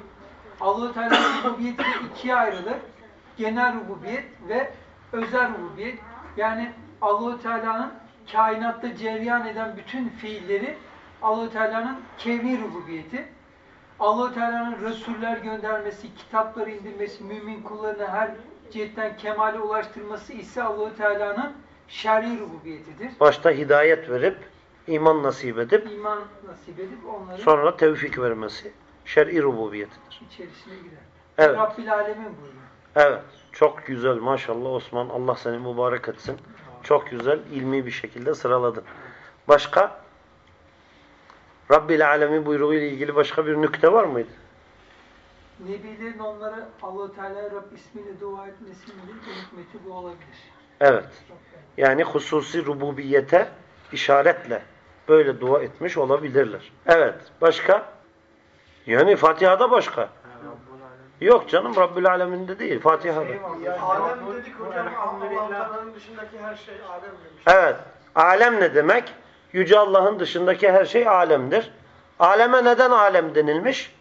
Allahu Teala'nın rububiyeti de ikiye ayrılır. Genel rububiyet ve özel rububiyet. Yani Allahu Teala'nın kainatta cereyan eden bütün fiilleri Allahu Teala'nın kevni rububiyeti. Allahu Teala'nın resuller göndermesi, kitapları indirmesi, mümin kullarını her cihetten kemale ulaştırması ise Allahu Teala'nın şer'i rububiyetidir. Başta hidayet verip, iman nasip edip, İman nasip edip onları sonra tevfik vermesi şer'i rububiyetidir. içerisine girer. Evet. Rabbil Alemin buyuruyor. Evet. Çok güzel maşallah Osman. Allah seni mübarek etsin. Çok güzel, ilmi bir şekilde sıraladın. Başka? Rabbil Alemi buyruğu ile ilgili başka bir nükte var mıydı? Nebilerin onlara Allah-u Teala Rab ismiyle dua etmesinin hikmeti bu olabilir. Evet. Yani hususi rububiyete işaretle böyle dua etmiş olabilirler. Evet. Başka? Yani Fatiha'da başka. Yok canım Rabbül Alemin'de değil. Fatiha'da. Alem dedik hocam. Allah'ın dışındaki her şey alem demiş. Evet. Alem ne demek? Yüce Allah'ın dışındaki her şey alemdir. Aleme neden alem denilmiş?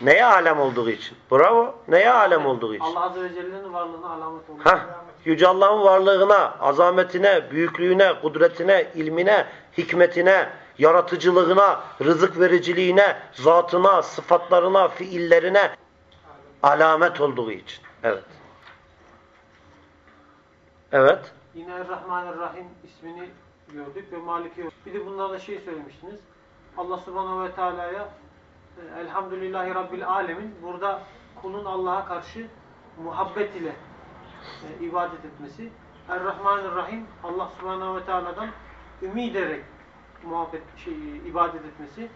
Neye alem olduğu için? Bravo. Neye alem olduğu için? Allah Azze ve Celle'nin varlığına alamet olur. Hah, Yüce Allah'ın varlığına, azametine, büyüklüğüne, kudretine, ilmine, hikmetine, yaratıcılığına, rızık vericiliğine, zatına, sıfatlarına, fiillerine alamet olduğu için. Evet. Evet. Yine Er-Rahmanir-Rahim ismini gördük ve Maliki Bir de bunlarda şey söylemiştiniz. Allah Subhanahu ve Teala'ya e, Elhamdülillahi Rabbil Alemin burada kulun Allah'a karşı muhabbet ile e, ibadet etmesi. Er-Rahmanir-Rahim Allah Subhanahu ve Teala'dan ümid ederek muhabbet şey, ibadet etmesi.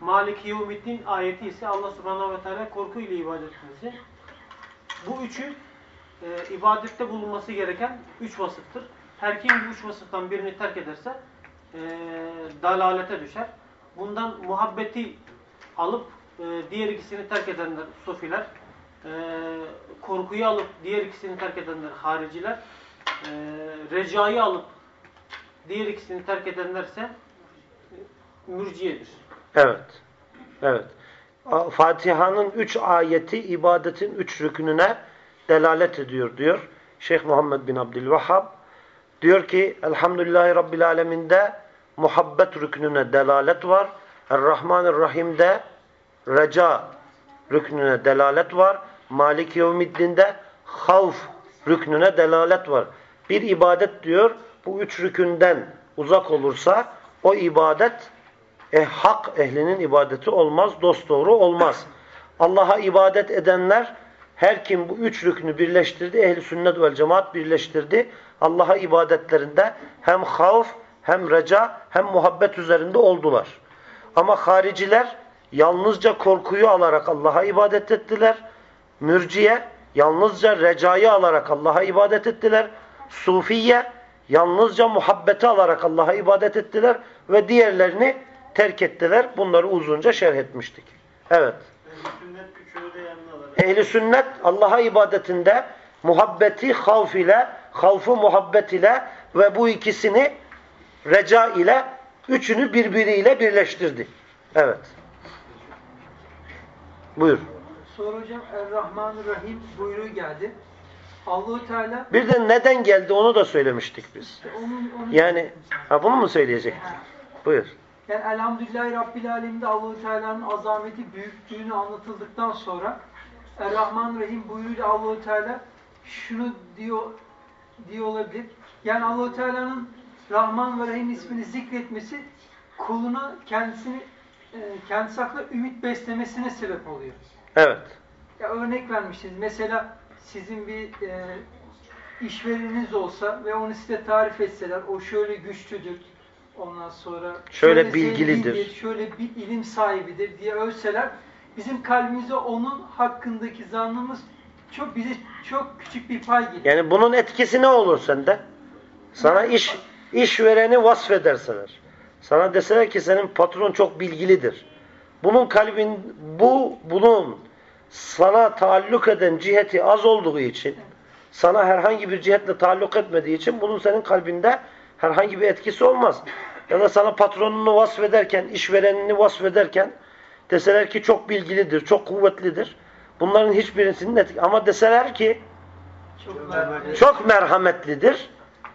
Maliki Yevmiddin ayeti ise Allah Subhanahu ve Teala korku ile ibadet etmesi. Bu üçü e, ibadette bulunması gereken üç vasıftır. Her kim bu üç vasıftan birini terk ederse e, dalalete düşer. Bundan muhabbeti alıp e, diğer ikisini terk edenler sofiler, e, korkuyu alıp diğer ikisini terk edenler hariciler, e, recayı alıp diğer ikisini terk edenlerse mürciyedir. Evet. Evet. Fatiha'nın üç ayeti ibadetin üç rükününe delalet ediyor diyor. Şeyh Muhammed bin Abdülvahhab diyor ki Elhamdülillahi Rabbil Aleminde muhabbet rükününe delalet var. Er-Rahmanir-Rahim'de reca rüknüne delalet var. Malik Yevmiddin'de havf rüknüne delalet var. Bir ibadet diyor bu üç rükünden uzak olursa o ibadet e, hak ehlinin ibadeti olmaz, dosdoğru olmaz. Allah'a ibadet edenler Her kim bu üç rüknü birleştirdi, ehli sünnet vel cemaat birleştirdi. Allah'a ibadetlerinde hem havf, hem reca, hem muhabbet üzerinde oldular. Ama hariciler yalnızca korkuyu alarak Allah'a ibadet ettiler. Mürciye yalnızca recayı alarak Allah'a ibadet ettiler. Sufiye yalnızca muhabbeti alarak Allah'a ibadet ettiler ve diğerlerini terk ettiler. Bunları uzunca şerh etmiştik. Evet. Ehli sünnet Allah'a ibadetinde muhabbeti havf ile, havfu muhabbet ile ve bu ikisini reca ile üçünü birbiriyle birleştirdi. Evet. Buyur. Sonra hocam Er-Rahman-Rahim buyruğu geldi. Allahu Teala Bir de neden geldi onu da söylemiştik biz. onun, onun Yani ha bunu mu söyleyecek? Buyur. Yani Elhamdülillahi Rabbil Alemin'de Allahu Teala'nın azameti, büyüklüğünü anlatıldıktan sonra Er-Rahman Rahim buyruğuyla Allahu Teala şunu diyor diyor olabilir. Yani Allahu Teala'nın Rahman ve Rahim ismini zikretmesi kuluna kendisini e, kendisi hakkında ümit beslemesine sebep oluyor. Evet. Ya örnek vermiştiniz. Mesela sizin bir e, işvereniniz olsa ve onu size tarif etseler, o şöyle güçlüdür, ondan sonra Şöyle bilgilidir. zengindir, şöyle bir ilim sahibidir diye övseler, bizim kalbimize onun hakkındaki zannımız çok bize çok küçük bir pay gelir. Yani bunun etkisi ne olur sende? Sana iş işvereni vasfederseler. Sana deseler ki senin patron çok bilgilidir. Bunun kalbin bu bunun sana taalluk eden ciheti az olduğu için sana herhangi bir cihetle taalluk etmediği için bunun senin kalbinde herhangi bir etkisi olmaz. Ya da sana patronunu vasfederken, işverenini vasfederken deseler ki çok bilgilidir, çok kuvvetlidir. Bunların hiçbirisinin etkisi. Ama deseler ki Çok merhametli. çok merhametlidir.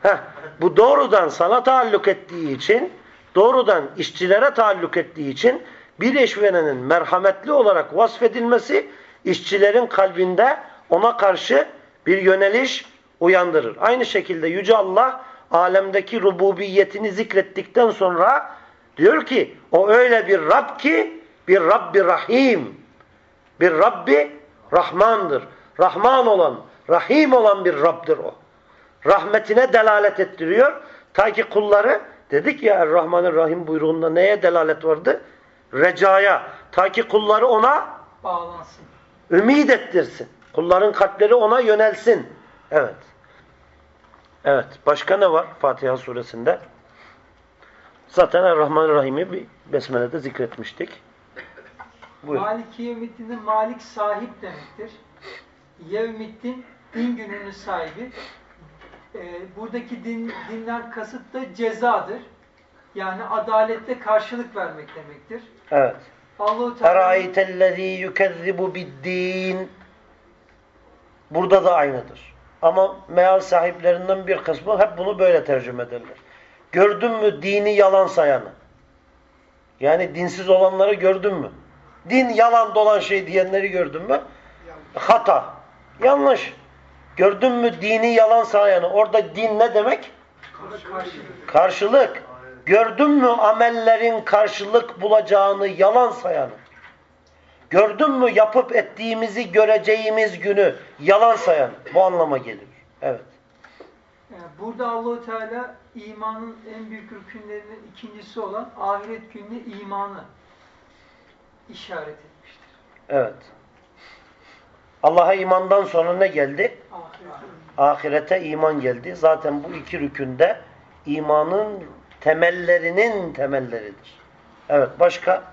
Heh, bu doğrudan sana taalluk ettiği için, doğrudan işçilere taalluk ettiği için bir işverenin merhametli olarak vasfedilmesi işçilerin kalbinde ona karşı bir yöneliş uyandırır. Aynı şekilde Yüce Allah alemdeki rububiyetini zikrettikten sonra diyor ki o öyle bir Rab ki bir Rabbi Rahim. Bir Rabbi Rahmandır. Rahman olan, Rahim olan bir Rab'dır o. Rahmetine delalet ettiriyor. Ta ki kulları dedik ya Er-Rahmanir Rahim buyruğunda neye delalet vardı? Recaya. Ta ki kulları ona bağlansın. ümit ettirsin. Kulların kalpleri ona yönelsin. Evet. Evet. Başka ne var Fatiha suresinde? Zaten Er-Rahmanir-Rahim'i bir Besmele'de zikretmiştik. Buyur. Maliki Yevmiddin'de Malik sahip demektir. Yevmiddin din gününün sahibi. Ee, buradaki din, dinden kasıt da cezadır. Yani adalette karşılık vermek demektir. Evet. Allahu Teala Eraeytellezî yükezzibu biddin. Burada da aynıdır. Ama meal sahiplerinden bir kısmı hep bunu böyle tercüme ederler. Gördün mü dini yalan sayanı? Yani dinsiz olanları gördün mü? Din yalan dolan şey diyenleri gördün mü? Hata. Yanlış. Gördün mü dini yalan sayanı? Orada din ne demek? karşılık. Karşılık. Gördün mü amellerin karşılık bulacağını yalan sayanı? Gördün mü yapıp ettiğimizi göreceğimiz günü yalan sayan? Bu anlama gelir. Evet. Yani burada Allahu Teala imanın en büyük rükünlerinin ikincisi olan ahiret gününe imanı işaret etmiştir. Evet. Allah'a imandan sonra ne geldi? Ahiret. Ahirete iman geldi. Zaten bu iki rükünde imanın temellerinin temelleridir. Evet. Başka?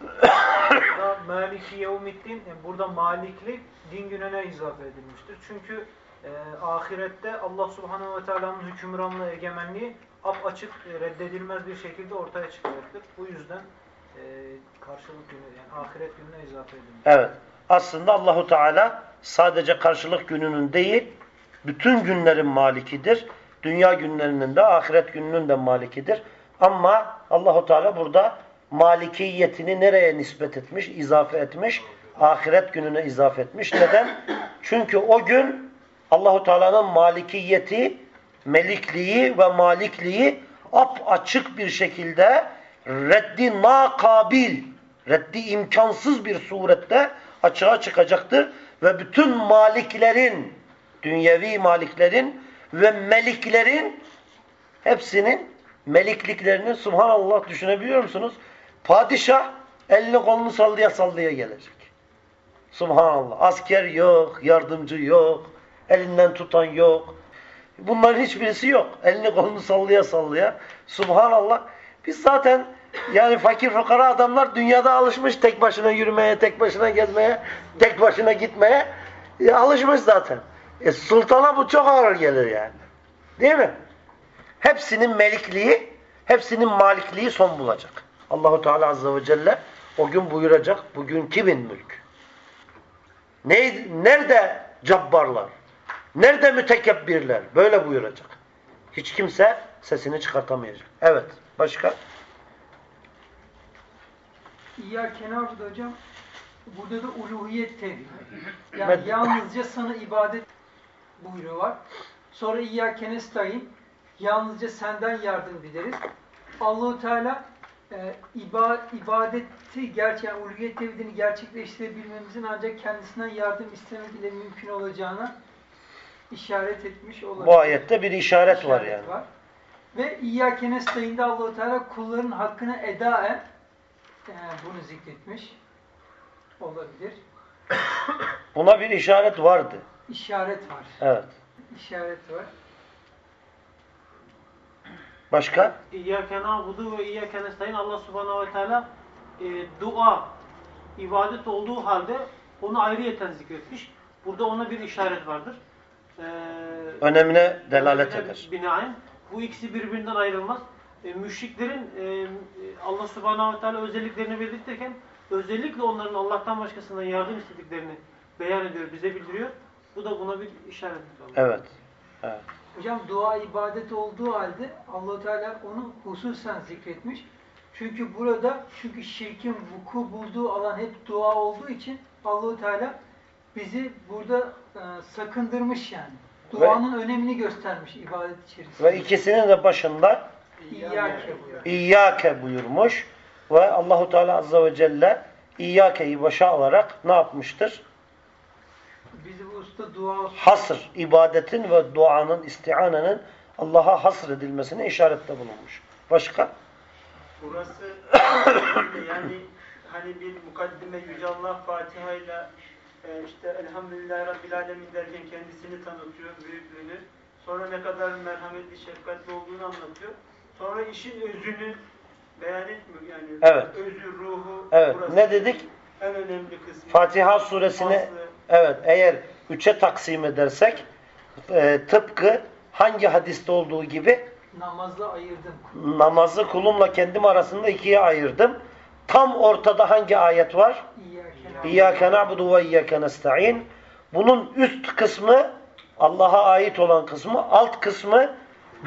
Burada Maliki Yevmiddin, yani burada Maliklik din gününe izafe edilmiştir. Çünkü e, ahirette Allah Subhanahu ve Teala'nın hükümranlığı, egemenliği açık reddedilmez bir şekilde ortaya çıkacaktır. Bu yüzden e, karşılık günü, yani ahiret gününe izafe edilmiş. Evet. Aslında Allahu Teala sadece karşılık gününün değil, bütün günlerin malikidir. Dünya günlerinin de, ahiret gününün de malikidir. Ama Allahu Teala burada malikiyetini nereye nispet etmiş, izafe etmiş? Ahiret gününe izafe etmiş. Neden? Çünkü o gün Allahu Teala'nın malikiyeti, melikliği ve malikliği ap açık bir şekilde reddi nakabil, reddi imkansız bir surette açığa çıkacaktır ve bütün maliklerin, dünyevi maliklerin ve meliklerin hepsinin melikliklerini subhanallah düşünebiliyor musunuz? Padişah elini kolunu sallaya sallaya gelecek. Subhanallah. Asker yok, yardımcı yok, elinden tutan yok. Bunların hiçbirisi yok. Elini kolunu sallaya sallaya. Subhanallah. Biz zaten yani fakir fukara adamlar dünyada alışmış tek başına yürümeye, tek başına gezmeye, tek başına gitmeye. E, alışmış zaten. E, sultana bu çok ağır gelir yani. Değil mi? Hepsinin melikliği, hepsinin malikliği son bulacak. Allahu Teala Azze ve Celle o gün buyuracak. Bugün kimin mülk? Ne, nerede cabbarlar? Nerede mütekebbirler? Böyle buyuracak. Hiç kimse sesini çıkartamayacak. Evet. Başka? İyyâke nâbudu hocam burada da uluhiyet tevhidi. Yani yalnızca sana ibadet buyruğu var. Sonra İyyâke nestaîn yalnızca senden yardım dileriz. Allahu Teala e, iba, ibadeti gerçekten uluhiyet tevhidini gerçekleştirebilmemizin ancak kendisinden yardım istemek ile mümkün olacağına işaret etmiş olabilir. Bu ayette bir işaret var İşaret yani. var. Ve İyyâke nestaîn'de Allah-u Teala kulların hakkını edaen bunu zikretmiş olabilir. Buna bir işaret vardı. İşaret var. Evet. İşaret var. Başka? İyyâke na'budu ve iyyâke nestaîn Allah subhanahu ve teala e, dua ibadet olduğu halde onu ayrıyeten zikretmiş. Burada ona bir işaret vardır. Ee, Önemine delalet önemine eder. Binaen. Bu ikisi birbirinden ayrılmaz. E, müşriklerin e, Allah subhanahu ve teala özelliklerini belirtirken özellikle onların Allah'tan başkasından yardım istediklerini beyan ediyor, bize bildiriyor. Bu da buna bir işaret. Evet. Evet. Hocam dua ibadet olduğu halde allah Teala onu hususen zikretmiş. Çünkü burada çünkü şirkin vuku bulduğu alan hep dua olduğu için allah Teala bizi burada e, sakındırmış yani. Duanın önemini göstermiş ibadet içerisinde. Ve ikisinin de başında İyyâke buyurmuş ve Allahu Teala Azze ve Celle İyyâke'yi başa alarak ne yapmıştır? Bizi bu usta dua Hasır, ibadetin ve duanın, istianenin Allah'a hasr edilmesine işarette bulunmuş. Başka? Burası yani hani bir mukaddime Yüce Allah Fatiha ile e, işte Elhamdülillahi Rabbil Alemin derken kendisini tanıtıyor, büyüklüğünü. Sonra ne kadar merhametli, şefkatli olduğunu anlatıyor. Sonra işin özünü beyan etmiyor. Yani Evet. özü, ruhu Evet. burası. Ne dedik? En önemli kısmı. Fatiha suresini Aslı. evet eğer üçe taksim edersek e, tıpkı hangi hadiste olduğu gibi namazla ayırdım. namazı kulumla kendim arasında ikiye ayırdım. Tam ortada hangi ayet var? İyyâke İyyâke na'budu ve iyyâke nesta'in. Bunun üst kısmı Allah'a ait olan kısmı, alt kısmı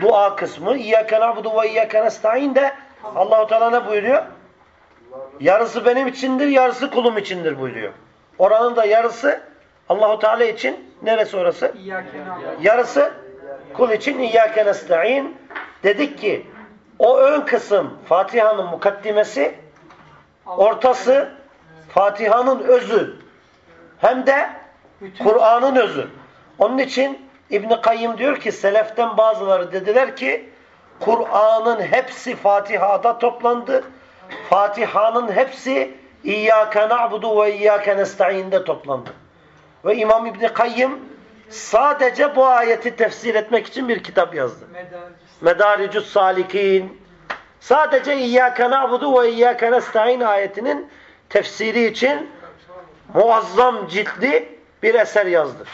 dua kısmı. İyyâke na'budu ve iyyâke nesta'in de Allahu Teala ne buyuruyor? Yarısı benim içindir, yarısı kulum içindir buyuruyor. Oranın da yarısı Allahu Teala için neresi orası? Yarısı kul için İyyâke nesta'in. Dedik ki o ön kısım Fatiha'nın mukaddimesi, ortası Fatiha'nın özü. Hem de Kur'an'ın özü. Onun için İbn Kayyım diyor ki seleften bazıları dediler ki Kur'an'ın hepsi Fatiha'da toplandı. Fatiha'nın hepsi İyyâke na'budu ve İyyâke nesta'in'de toplandı. Ve İmam İbn Kayyım sadece bu ayeti tefsir etmek için bir kitap yazdı. Medaricus Salikin. Sadece İyyâke na'budu ve İyyâke nesta'in ayetinin tefsiri için muazzam ciltli bir eser yazdı.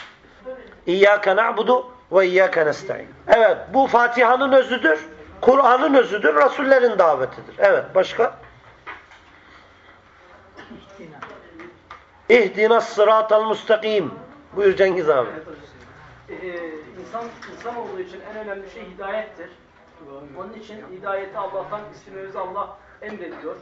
İyyâke na'budu ve İyyâke nesta'in. Evet, bu Fatiha'nın özüdür. Kur'an'ın özüdür, Rasullerin davetidir. Evet, başka? İhtina. İhdinas sıratal mustakim. Buyur Cengiz abi. Ee, insan, insan olduğu için en önemli şey hidayettir. Onun için hidayeti Allah'tan istememizi Allah emrediyor.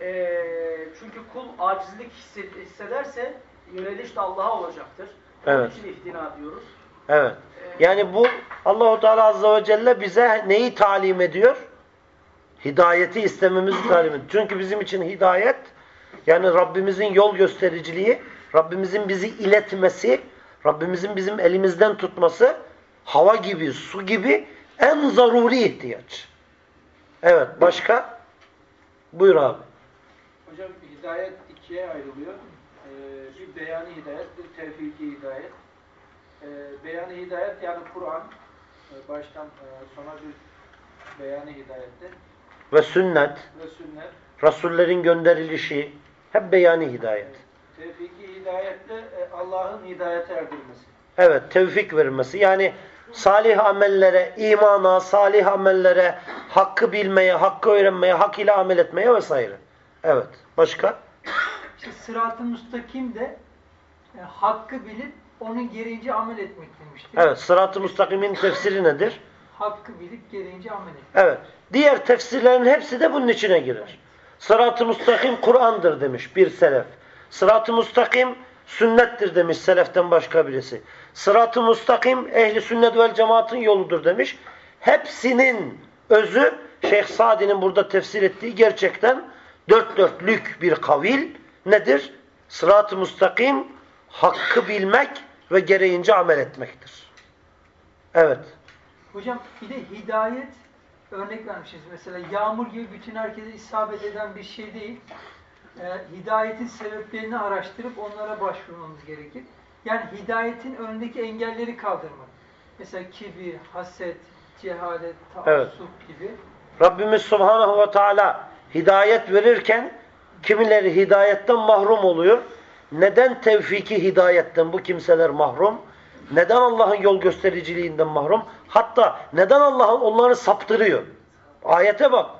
Ee, çünkü kul acizlik hissederse yöneliş de Allah'a olacaktır. Onun Evet. için ihtina diyoruz. Evet. Yani bu Allahu Teala Azze ve Celle bize neyi talim ediyor? Hidayeti istememizi talim ediyor. Çünkü bizim için hidayet yani Rabbimizin yol göstericiliği Rabbimizin bizi iletmesi, Rabbimizin bizim elimizden tutması hava gibi, su gibi en zaruri ihtiyaç. Evet, başka? Buyur abi. Hocam hidayet ikiye ayrılıyor. Bir beyani hidayet, bir tevfiki hidayet. Ee, beyani hidayet yani Kur'an e, baştan e, sona bir beyani hidayettir. Ve sünnet, Ve sünnet. Rasullerin gönderilişi, hep beyani hidayet. Tevfiki hidayette e, Allah'ın hidayete erdirmesi. Evet, tevfik verilmesi. Yani salih amellere, imana, salih amellere, hakkı bilmeye, hakkı öğrenmeye, hak ile amel etmeye vesaire. Evet. Başka? İşte sırat-ı müstakim de e, hakkı bilip onun gereğince amel etmek demiştik. Evet. Sırat-ı müstakimin tefsiri nedir? Hakkı bilip gereğince amel etmek. Evet. Diğer tefsirlerin hepsi de bunun içine girer. Sırat-ı müstakim Kur'an'dır demiş bir selef. Sırat-ı müstakim sünnettir demiş seleften başka birisi. Sırat-ı müstakim ehli sünnet vel cemaatın yoludur demiş. Hepsinin özü Şeyh Sadi'nin burada tefsir ettiği gerçekten dört dörtlük bir kavil nedir? Sırat-ı müstakim hakkı bilmek ve gereğince amel etmektir. Evet. Hocam bir de hidayet örnek vermişiz. Mesela yağmur gibi bütün herkese isabet eden bir şey değil. Ee, hidayetin sebeplerini araştırıp onlara başvurmamız gerekir. Yani hidayetin önündeki engelleri kaldırmak. Mesela kibir, haset, cehalet, taassub Evet. gibi. Rabbimiz Subhanahu ve Teala hidayet verirken kimileri hidayetten mahrum oluyor. Neden tevfiki hidayetten bu kimseler mahrum? Neden Allah'ın yol göstericiliğinden mahrum? Hatta neden Allah onları saptırıyor? Ayete bak.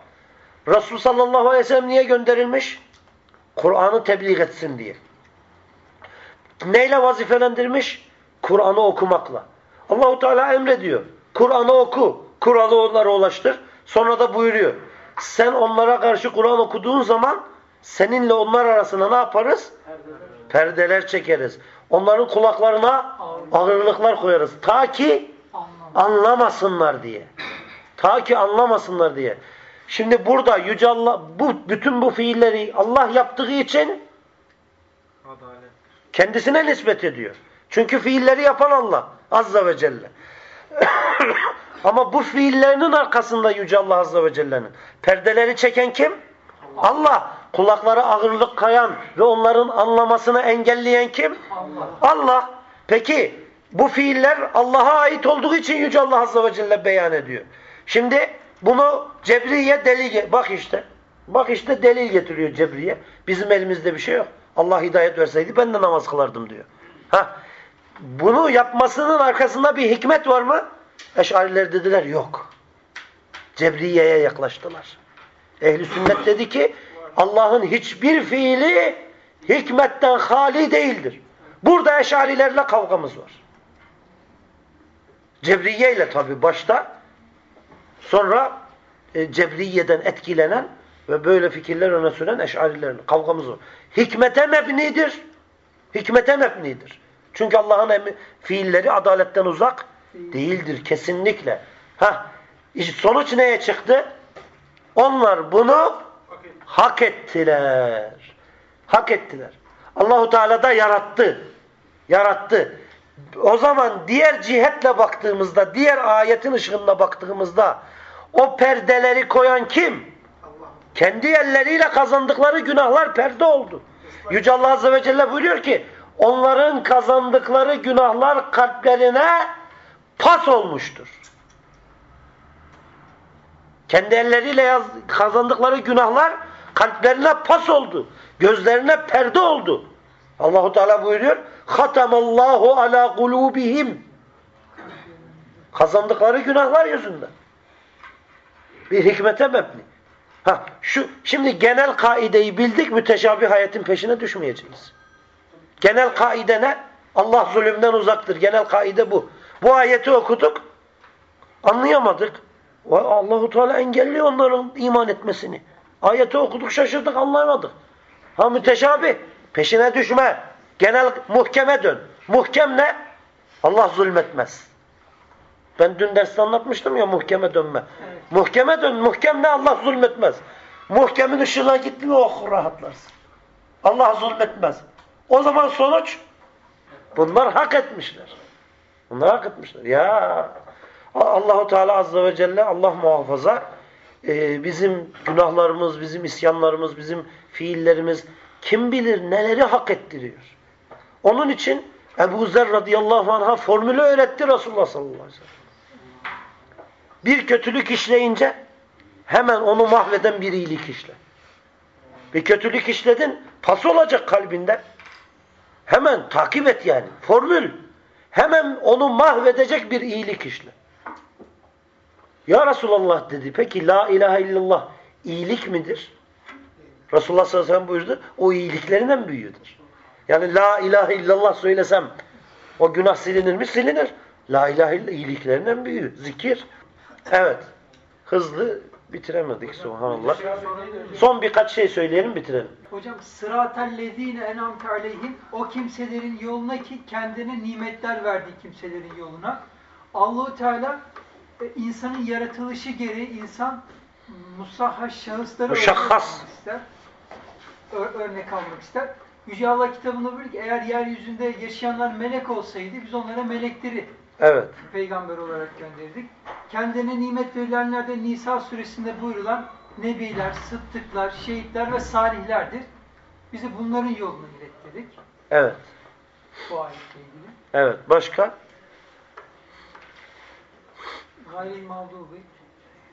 Resul sallallahu aleyhi ve sellem niye gönderilmiş? Kur'an'ı tebliğ etsin diye. Neyle vazifelendirmiş? Kur'an'ı okumakla. Allahu Teala emrediyor. Kur'an'ı oku. Kur'an'ı onlara ulaştır. Sonra da buyuruyor. Sen onlara karşı Kur'an okuduğun zaman seninle onlar arasında ne yaparız? Perdeler çekeriz. Onların kulaklarına ağırlıklar koyarız. Ta ki anlamasınlar diye. Ta ki anlamasınlar diye. Şimdi burada Yüce Allah bu, bütün bu fiilleri Allah yaptığı için Adalet. kendisine nispet ediyor. Çünkü fiilleri yapan Allah Azza ve Celle. Ama bu fiillerinin arkasında Yüce Allah Azza ve Celle'nin. Perdeleri çeken kim? Allah. Kulaklara ağırlık kayan ve onların anlamasını engelleyen kim? Allah. Allah. Peki bu fiiller Allah'a ait olduğu için Yüce Allah Azze ve Celle beyan ediyor. Şimdi bunu Cebriye delil bak işte. Bak işte delil getiriyor Cebriye. Bizim elimizde bir şey yok. Allah hidayet verseydi ben de namaz kılardım diyor. Ha. Bunu yapmasının arkasında bir hikmet var mı? Eşariler dediler yok. Cebriye'ye yaklaştılar. Ehli sünnet dedi ki Allah'ın hiçbir fiili hikmetten hali değildir. Burada eşarilerle kavgamız var. Cebriye ile tabi başta sonra e, Cebriye'den etkilenen ve böyle fikirler öne süren eşarilerle kavgamız var. Hikmete mebnidir. Hikmete mebnidir. Çünkü Allah'ın fiilleri adaletten uzak değildir kesinlikle. Ha, sonuç neye çıktı? Onlar bunu hak ettiler. Hak ettiler. Allahu Teala da yarattı. Yarattı. O zaman diğer cihetle baktığımızda, diğer ayetin ışığında baktığımızda o perdeleri koyan kim? Kendi elleriyle kazandıkları günahlar perde oldu. Yüce Allah Azze ve Celle buyuruyor ki onların kazandıkları günahlar kalplerine pas olmuştur. Kendi elleriyle yaz, kazandıkları günahlar kalplerine pas oldu. Gözlerine perde oldu. Allahu Teala buyuruyor. Hatamallahu ala kulubihim. Kazandıkları günahlar yüzünden. Bir hikmete mebni. Ha, şu, şimdi genel kaideyi bildik müteşabih ayetin peşine düşmeyeceğiz. Genel kaide ne? Allah zulümden uzaktır. Genel kaide bu. Bu ayeti okuduk. Anlayamadık. Allahu Teala engelliyor onların iman etmesini. Ayeti okuduk şaşırdık anlayamadık. Ha müteşabih. Peşine düşme. Genel muhkeme dön. Muhkem ne? Allah zulmetmez. Ben dün derste anlatmıştım ya muhkeme dönme. Muhkeme dön. Muhkem ne? Allah zulmetmez. Muhkemin ışığına gitti mi oh rahatlarsın. Allah zulmetmez. O zaman sonuç bunlar hak etmişler. Bunlar hak etmişler. Ya Allahu Teala azze ve celle Allah muhafaza e, bizim günahlarımız, bizim isyanlarımız, bizim fiillerimiz kim bilir neleri hak ettiriyor. Onun için Ebu Zer radıyallahu anh'a formülü öğretti Resulullah sallallahu aleyhi ve sellem. Bir kötülük işleyince hemen onu mahveden bir iyilik işle. Bir kötülük işledin, pas olacak kalbinde. Hemen takip et yani. Formül. Hemen onu mahvedecek bir iyilik işle. Ya Resulallah dedi. Peki la ilahe illallah iyilik midir? Resulullah sallallahu aleyhi ve sellem buyurdu. O iyiliklerin en büyüğüdür. Yani la ilahe illallah söylesem o günah silinir mi? Silinir. La ilahe illallah iyiliklerin en büyüğü. Zikir. Evet. Hızlı bitiremedik subhanallah. Son birkaç şey söyleyelim bitirelim. Hocam sıratellezine enamte aleyhim o kimselerin yoluna ki kendine nimetler verdiği kimselerin yoluna. Allahu Teala insanın yaratılışı gereği insan musahhaş şahısları Müşahhas. örnek almak ister. Ö- örnek almak ister. Yüce Allah kitabında buyuruyor ki eğer yeryüzünde yaşayanlar melek olsaydı biz onlara melekleri Evet. peygamber olarak gönderdik. Kendine nimet verilenler de Nisa suresinde buyurulan nebiler, sıddıklar, şehitler ve salihlerdir. Bizi bunların yolunu ilettirdik. Evet. Bu ayetle ilgili. Evet. Başka?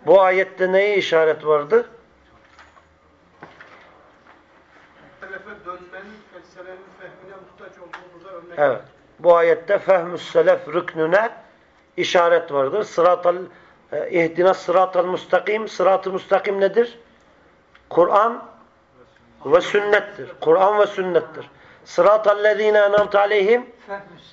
Bu ayette neye işaret vardı? Evet. Bu ayette fehmüs selef rüknüne işaret vardır. Sıratal e, ihdina sıratal mustakim. Sırat-ı mustakim nedir? Kur'an ve sünnettir. Kur'an ve sünnettir. Sıratallezine en'amte aleyhim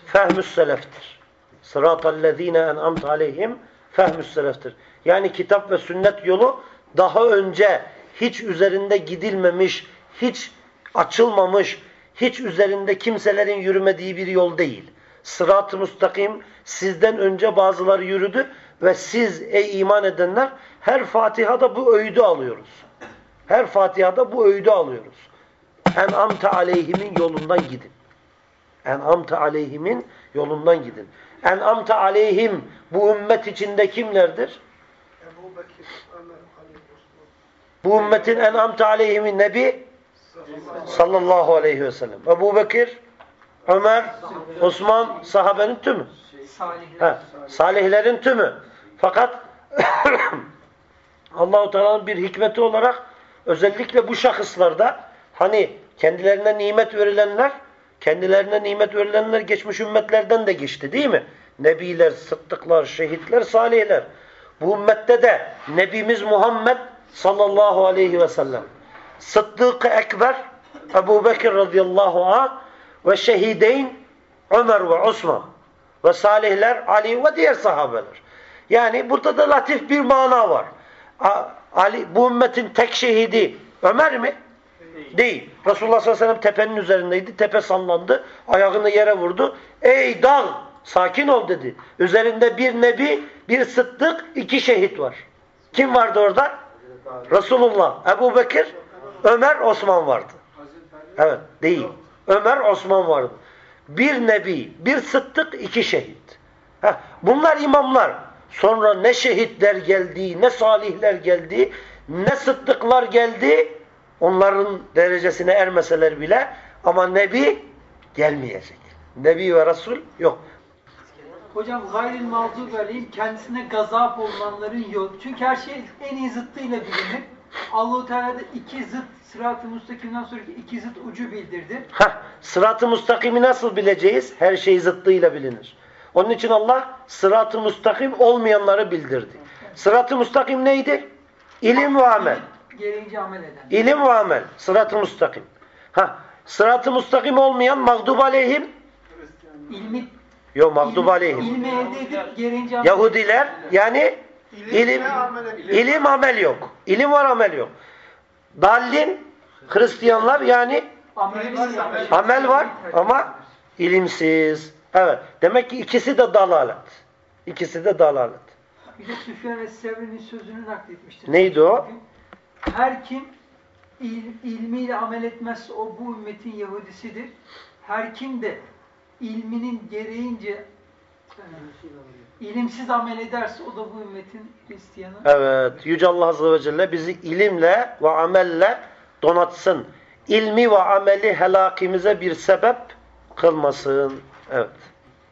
fehmüs seleftir. Sıratallezine en'amte aleyhim fehmüs seleftir. Yani kitap ve sünnet yolu daha önce hiç üzerinde gidilmemiş, hiç açılmamış, hiç üzerinde kimselerin yürümediği bir yol değil. Sırat-ı müstakim sizden önce bazıları yürüdü ve siz ey iman edenler her Fatiha'da bu öğüdü alıyoruz. Her Fatiha'da bu öğüdü alıyoruz. En'amte aleyhimin yolundan gidin. En'amte aleyhimin yolundan gidin. En'amte aleyhim bu ümmet içinde kimlerdir? Ebu Bekir, Ömer, Ali, Osman. Bu ümmetin en'amte aleyhimin nebi sallallahu aleyhi ve sellem. Ebu Bekir, Ömer, Osman sahabenin tümü. Salihler. Ha, salihlerin tümü. Fakat Allahu Teala'nın bir hikmeti olarak özellikle bu şahıslarda hani kendilerine nimet verilenler kendilerine nimet verilenler geçmiş ümmetlerden de geçti değil mi? Nebiler, sıddıklar, şehitler, salihler. Bu ümmette de Nebimiz Muhammed sallallahu aleyhi ve sellem Sıddık-ı Ekber Ebu Bekir radıyallahu anh ve şehideyn Ömer ve Osman ve salihler Ali ve diğer sahabeler. Yani burada da latif bir mana var. Ali bu ümmetin tek şehidi Ömer mi? Değil. Resulullah sallallahu aleyhi ve sellem tepenin üzerindeydi. Tepe sallandı. Ayağını yere vurdu. Ey dağ sakin ol dedi. Üzerinde bir nebi, bir sıddık, iki şehit var. Kim vardı orada? Resulullah, Ebu Bekir, Ömer, Osman vardı. Evet değil. Ömer, Osman vardı. Bir nebi, bir sıddık, iki şehit. Heh, bunlar imamlar. Sonra ne şehitler geldi, ne salihler geldi, ne sıddıklar geldi. Onların derecesine ermeseler bile ama nebi gelmeyecek. Nebi ve Resul yok. Hocam gayril mağdubi aleyhim kendisine gazap olunanların yolu. Çünkü her şey en iyi zıttıyla bilinir. Allahu Teala da iki zıt sırat-ı müstakimden sonraki iki zıt ucu bildirdi. Heh, sırat-ı müstakimi nasıl bileceğiz? Her şey zıttıyla bilinir. Onun için Allah sırat-ı müstakim olmayanları bildirdi. Sırat-ı müstakim neydi? İlim ve amel. Gereğince amel eden. İlim ve amel. Sırat-ı müstakim. Ha, sırat-ı müstakim olmayan mağdub aleyhim. İlmi, Yok mağdub ilmi, aleyhim. ilmi elde edip gereğince amel Yahudiler yani ilim, ediyor. ilim amel yok. İlim var amel yok. Dallin Hristiyanlar yani amel, var ama ilimsiz. Evet. Demek ki ikisi de dalalet. İkisi de dalalet. Bir de Süfyan Es-Sevri'nin sözünü nakletmiştir. Neydi o? Her kim il, ilmiyle amel etmezse o bu ümmetin Yahudisidir. her kim de ilminin gereğince e, ilimsiz amel ederse o da bu ümmetin Hristiyanı. Evet. Yüce Allah Azze ve Celle bizi ilimle ve amelle donatsın. İlmi ve ameli helakimize bir sebep kılmasın. Evet.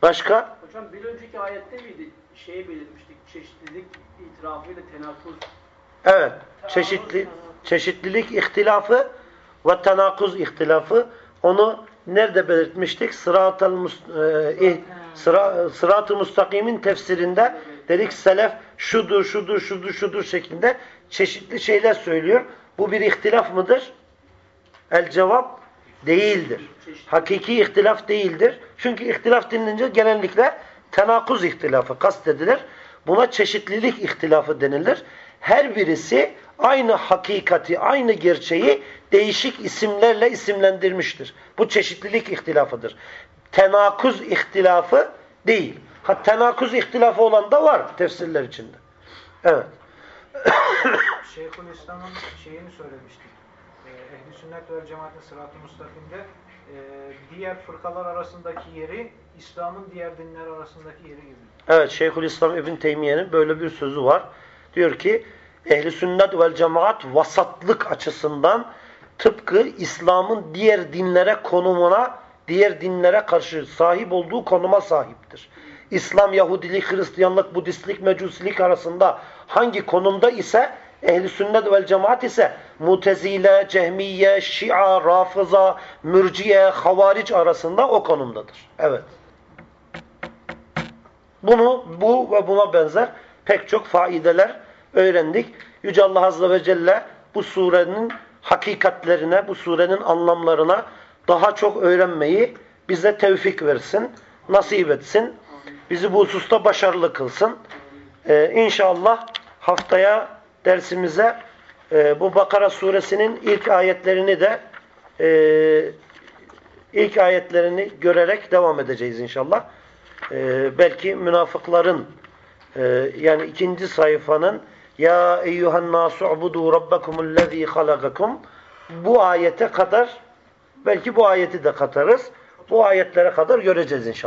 Başka? Hocam bir önceki ayette miydi? Şeyi belirtmiştik. Çeşitlilik itirafıyla tenakuz. Evet. Çeşitli, çeşitlilik ihtilafı ve tenakuz ihtilafı. Onu nerede belirtmiştik? Sırat-ı e, sıra, sırat mustakimin tefsirinde dedik selef şudur, şudur, şudur, şudur şeklinde çeşitli şeyler söylüyor. Bu bir ihtilaf mıdır? El cevap değildir. Hakiki ihtilaf değildir. Çünkü ihtilaf denilince genellikle tenakuz ihtilafı kastedilir. Buna çeşitlilik ihtilafı denilir. Her birisi aynı hakikati, aynı gerçeği değişik isimlerle isimlendirmiştir. Bu çeşitlilik ihtilafıdır. Tenakuz ihtilafı değil. Ha tenakuz ihtilafı olan da var tefsirler içinde. Evet. Şeyhülislam'ın şeyini söylemiştik. Ee, Ehl-i Sünnet ve Cemaat'in sırat-ı müstakimde e, diğer fırkalar arasındaki yeri İslam'ın diğer dinler arasındaki yeri gibi. Evet Şeyhülislam İbn Teymiye'nin böyle bir sözü var. Diyor ki ehli sünnet vel cemaat vasatlık açısından tıpkı İslam'ın diğer dinlere konumuna, diğer dinlere karşı sahip olduğu konuma sahiptir. İslam, Yahudilik, Hristiyanlık, Budistlik, Mecusilik arasında hangi konumda ise ehli sünnet vel cemaat ise Mutezile, Cehmiye, Şia, Rafıza, Mürciye, Havaric arasında o konumdadır. Evet. Bunu, bu ve buna benzer pek çok faideler öğrendik. Yüce Allah Azze ve Celle bu surenin hakikatlerine, bu surenin anlamlarına daha çok öğrenmeyi bize tevfik versin, nasip etsin. Bizi bu hususta başarılı kılsın. Ee, inşallah haftaya dersimize e, bu Bakara suresinin ilk ayetlerini de e, ilk ayetlerini görerek devam edeceğiz inşallah. E, belki münafıkların e, yani ikinci sayfanın ya eyyuhan nasu ubudu rabbakumullezî halagakum bu ayete kadar belki bu ayeti de katarız. Bu ayetlere kadar göreceğiz inşallah.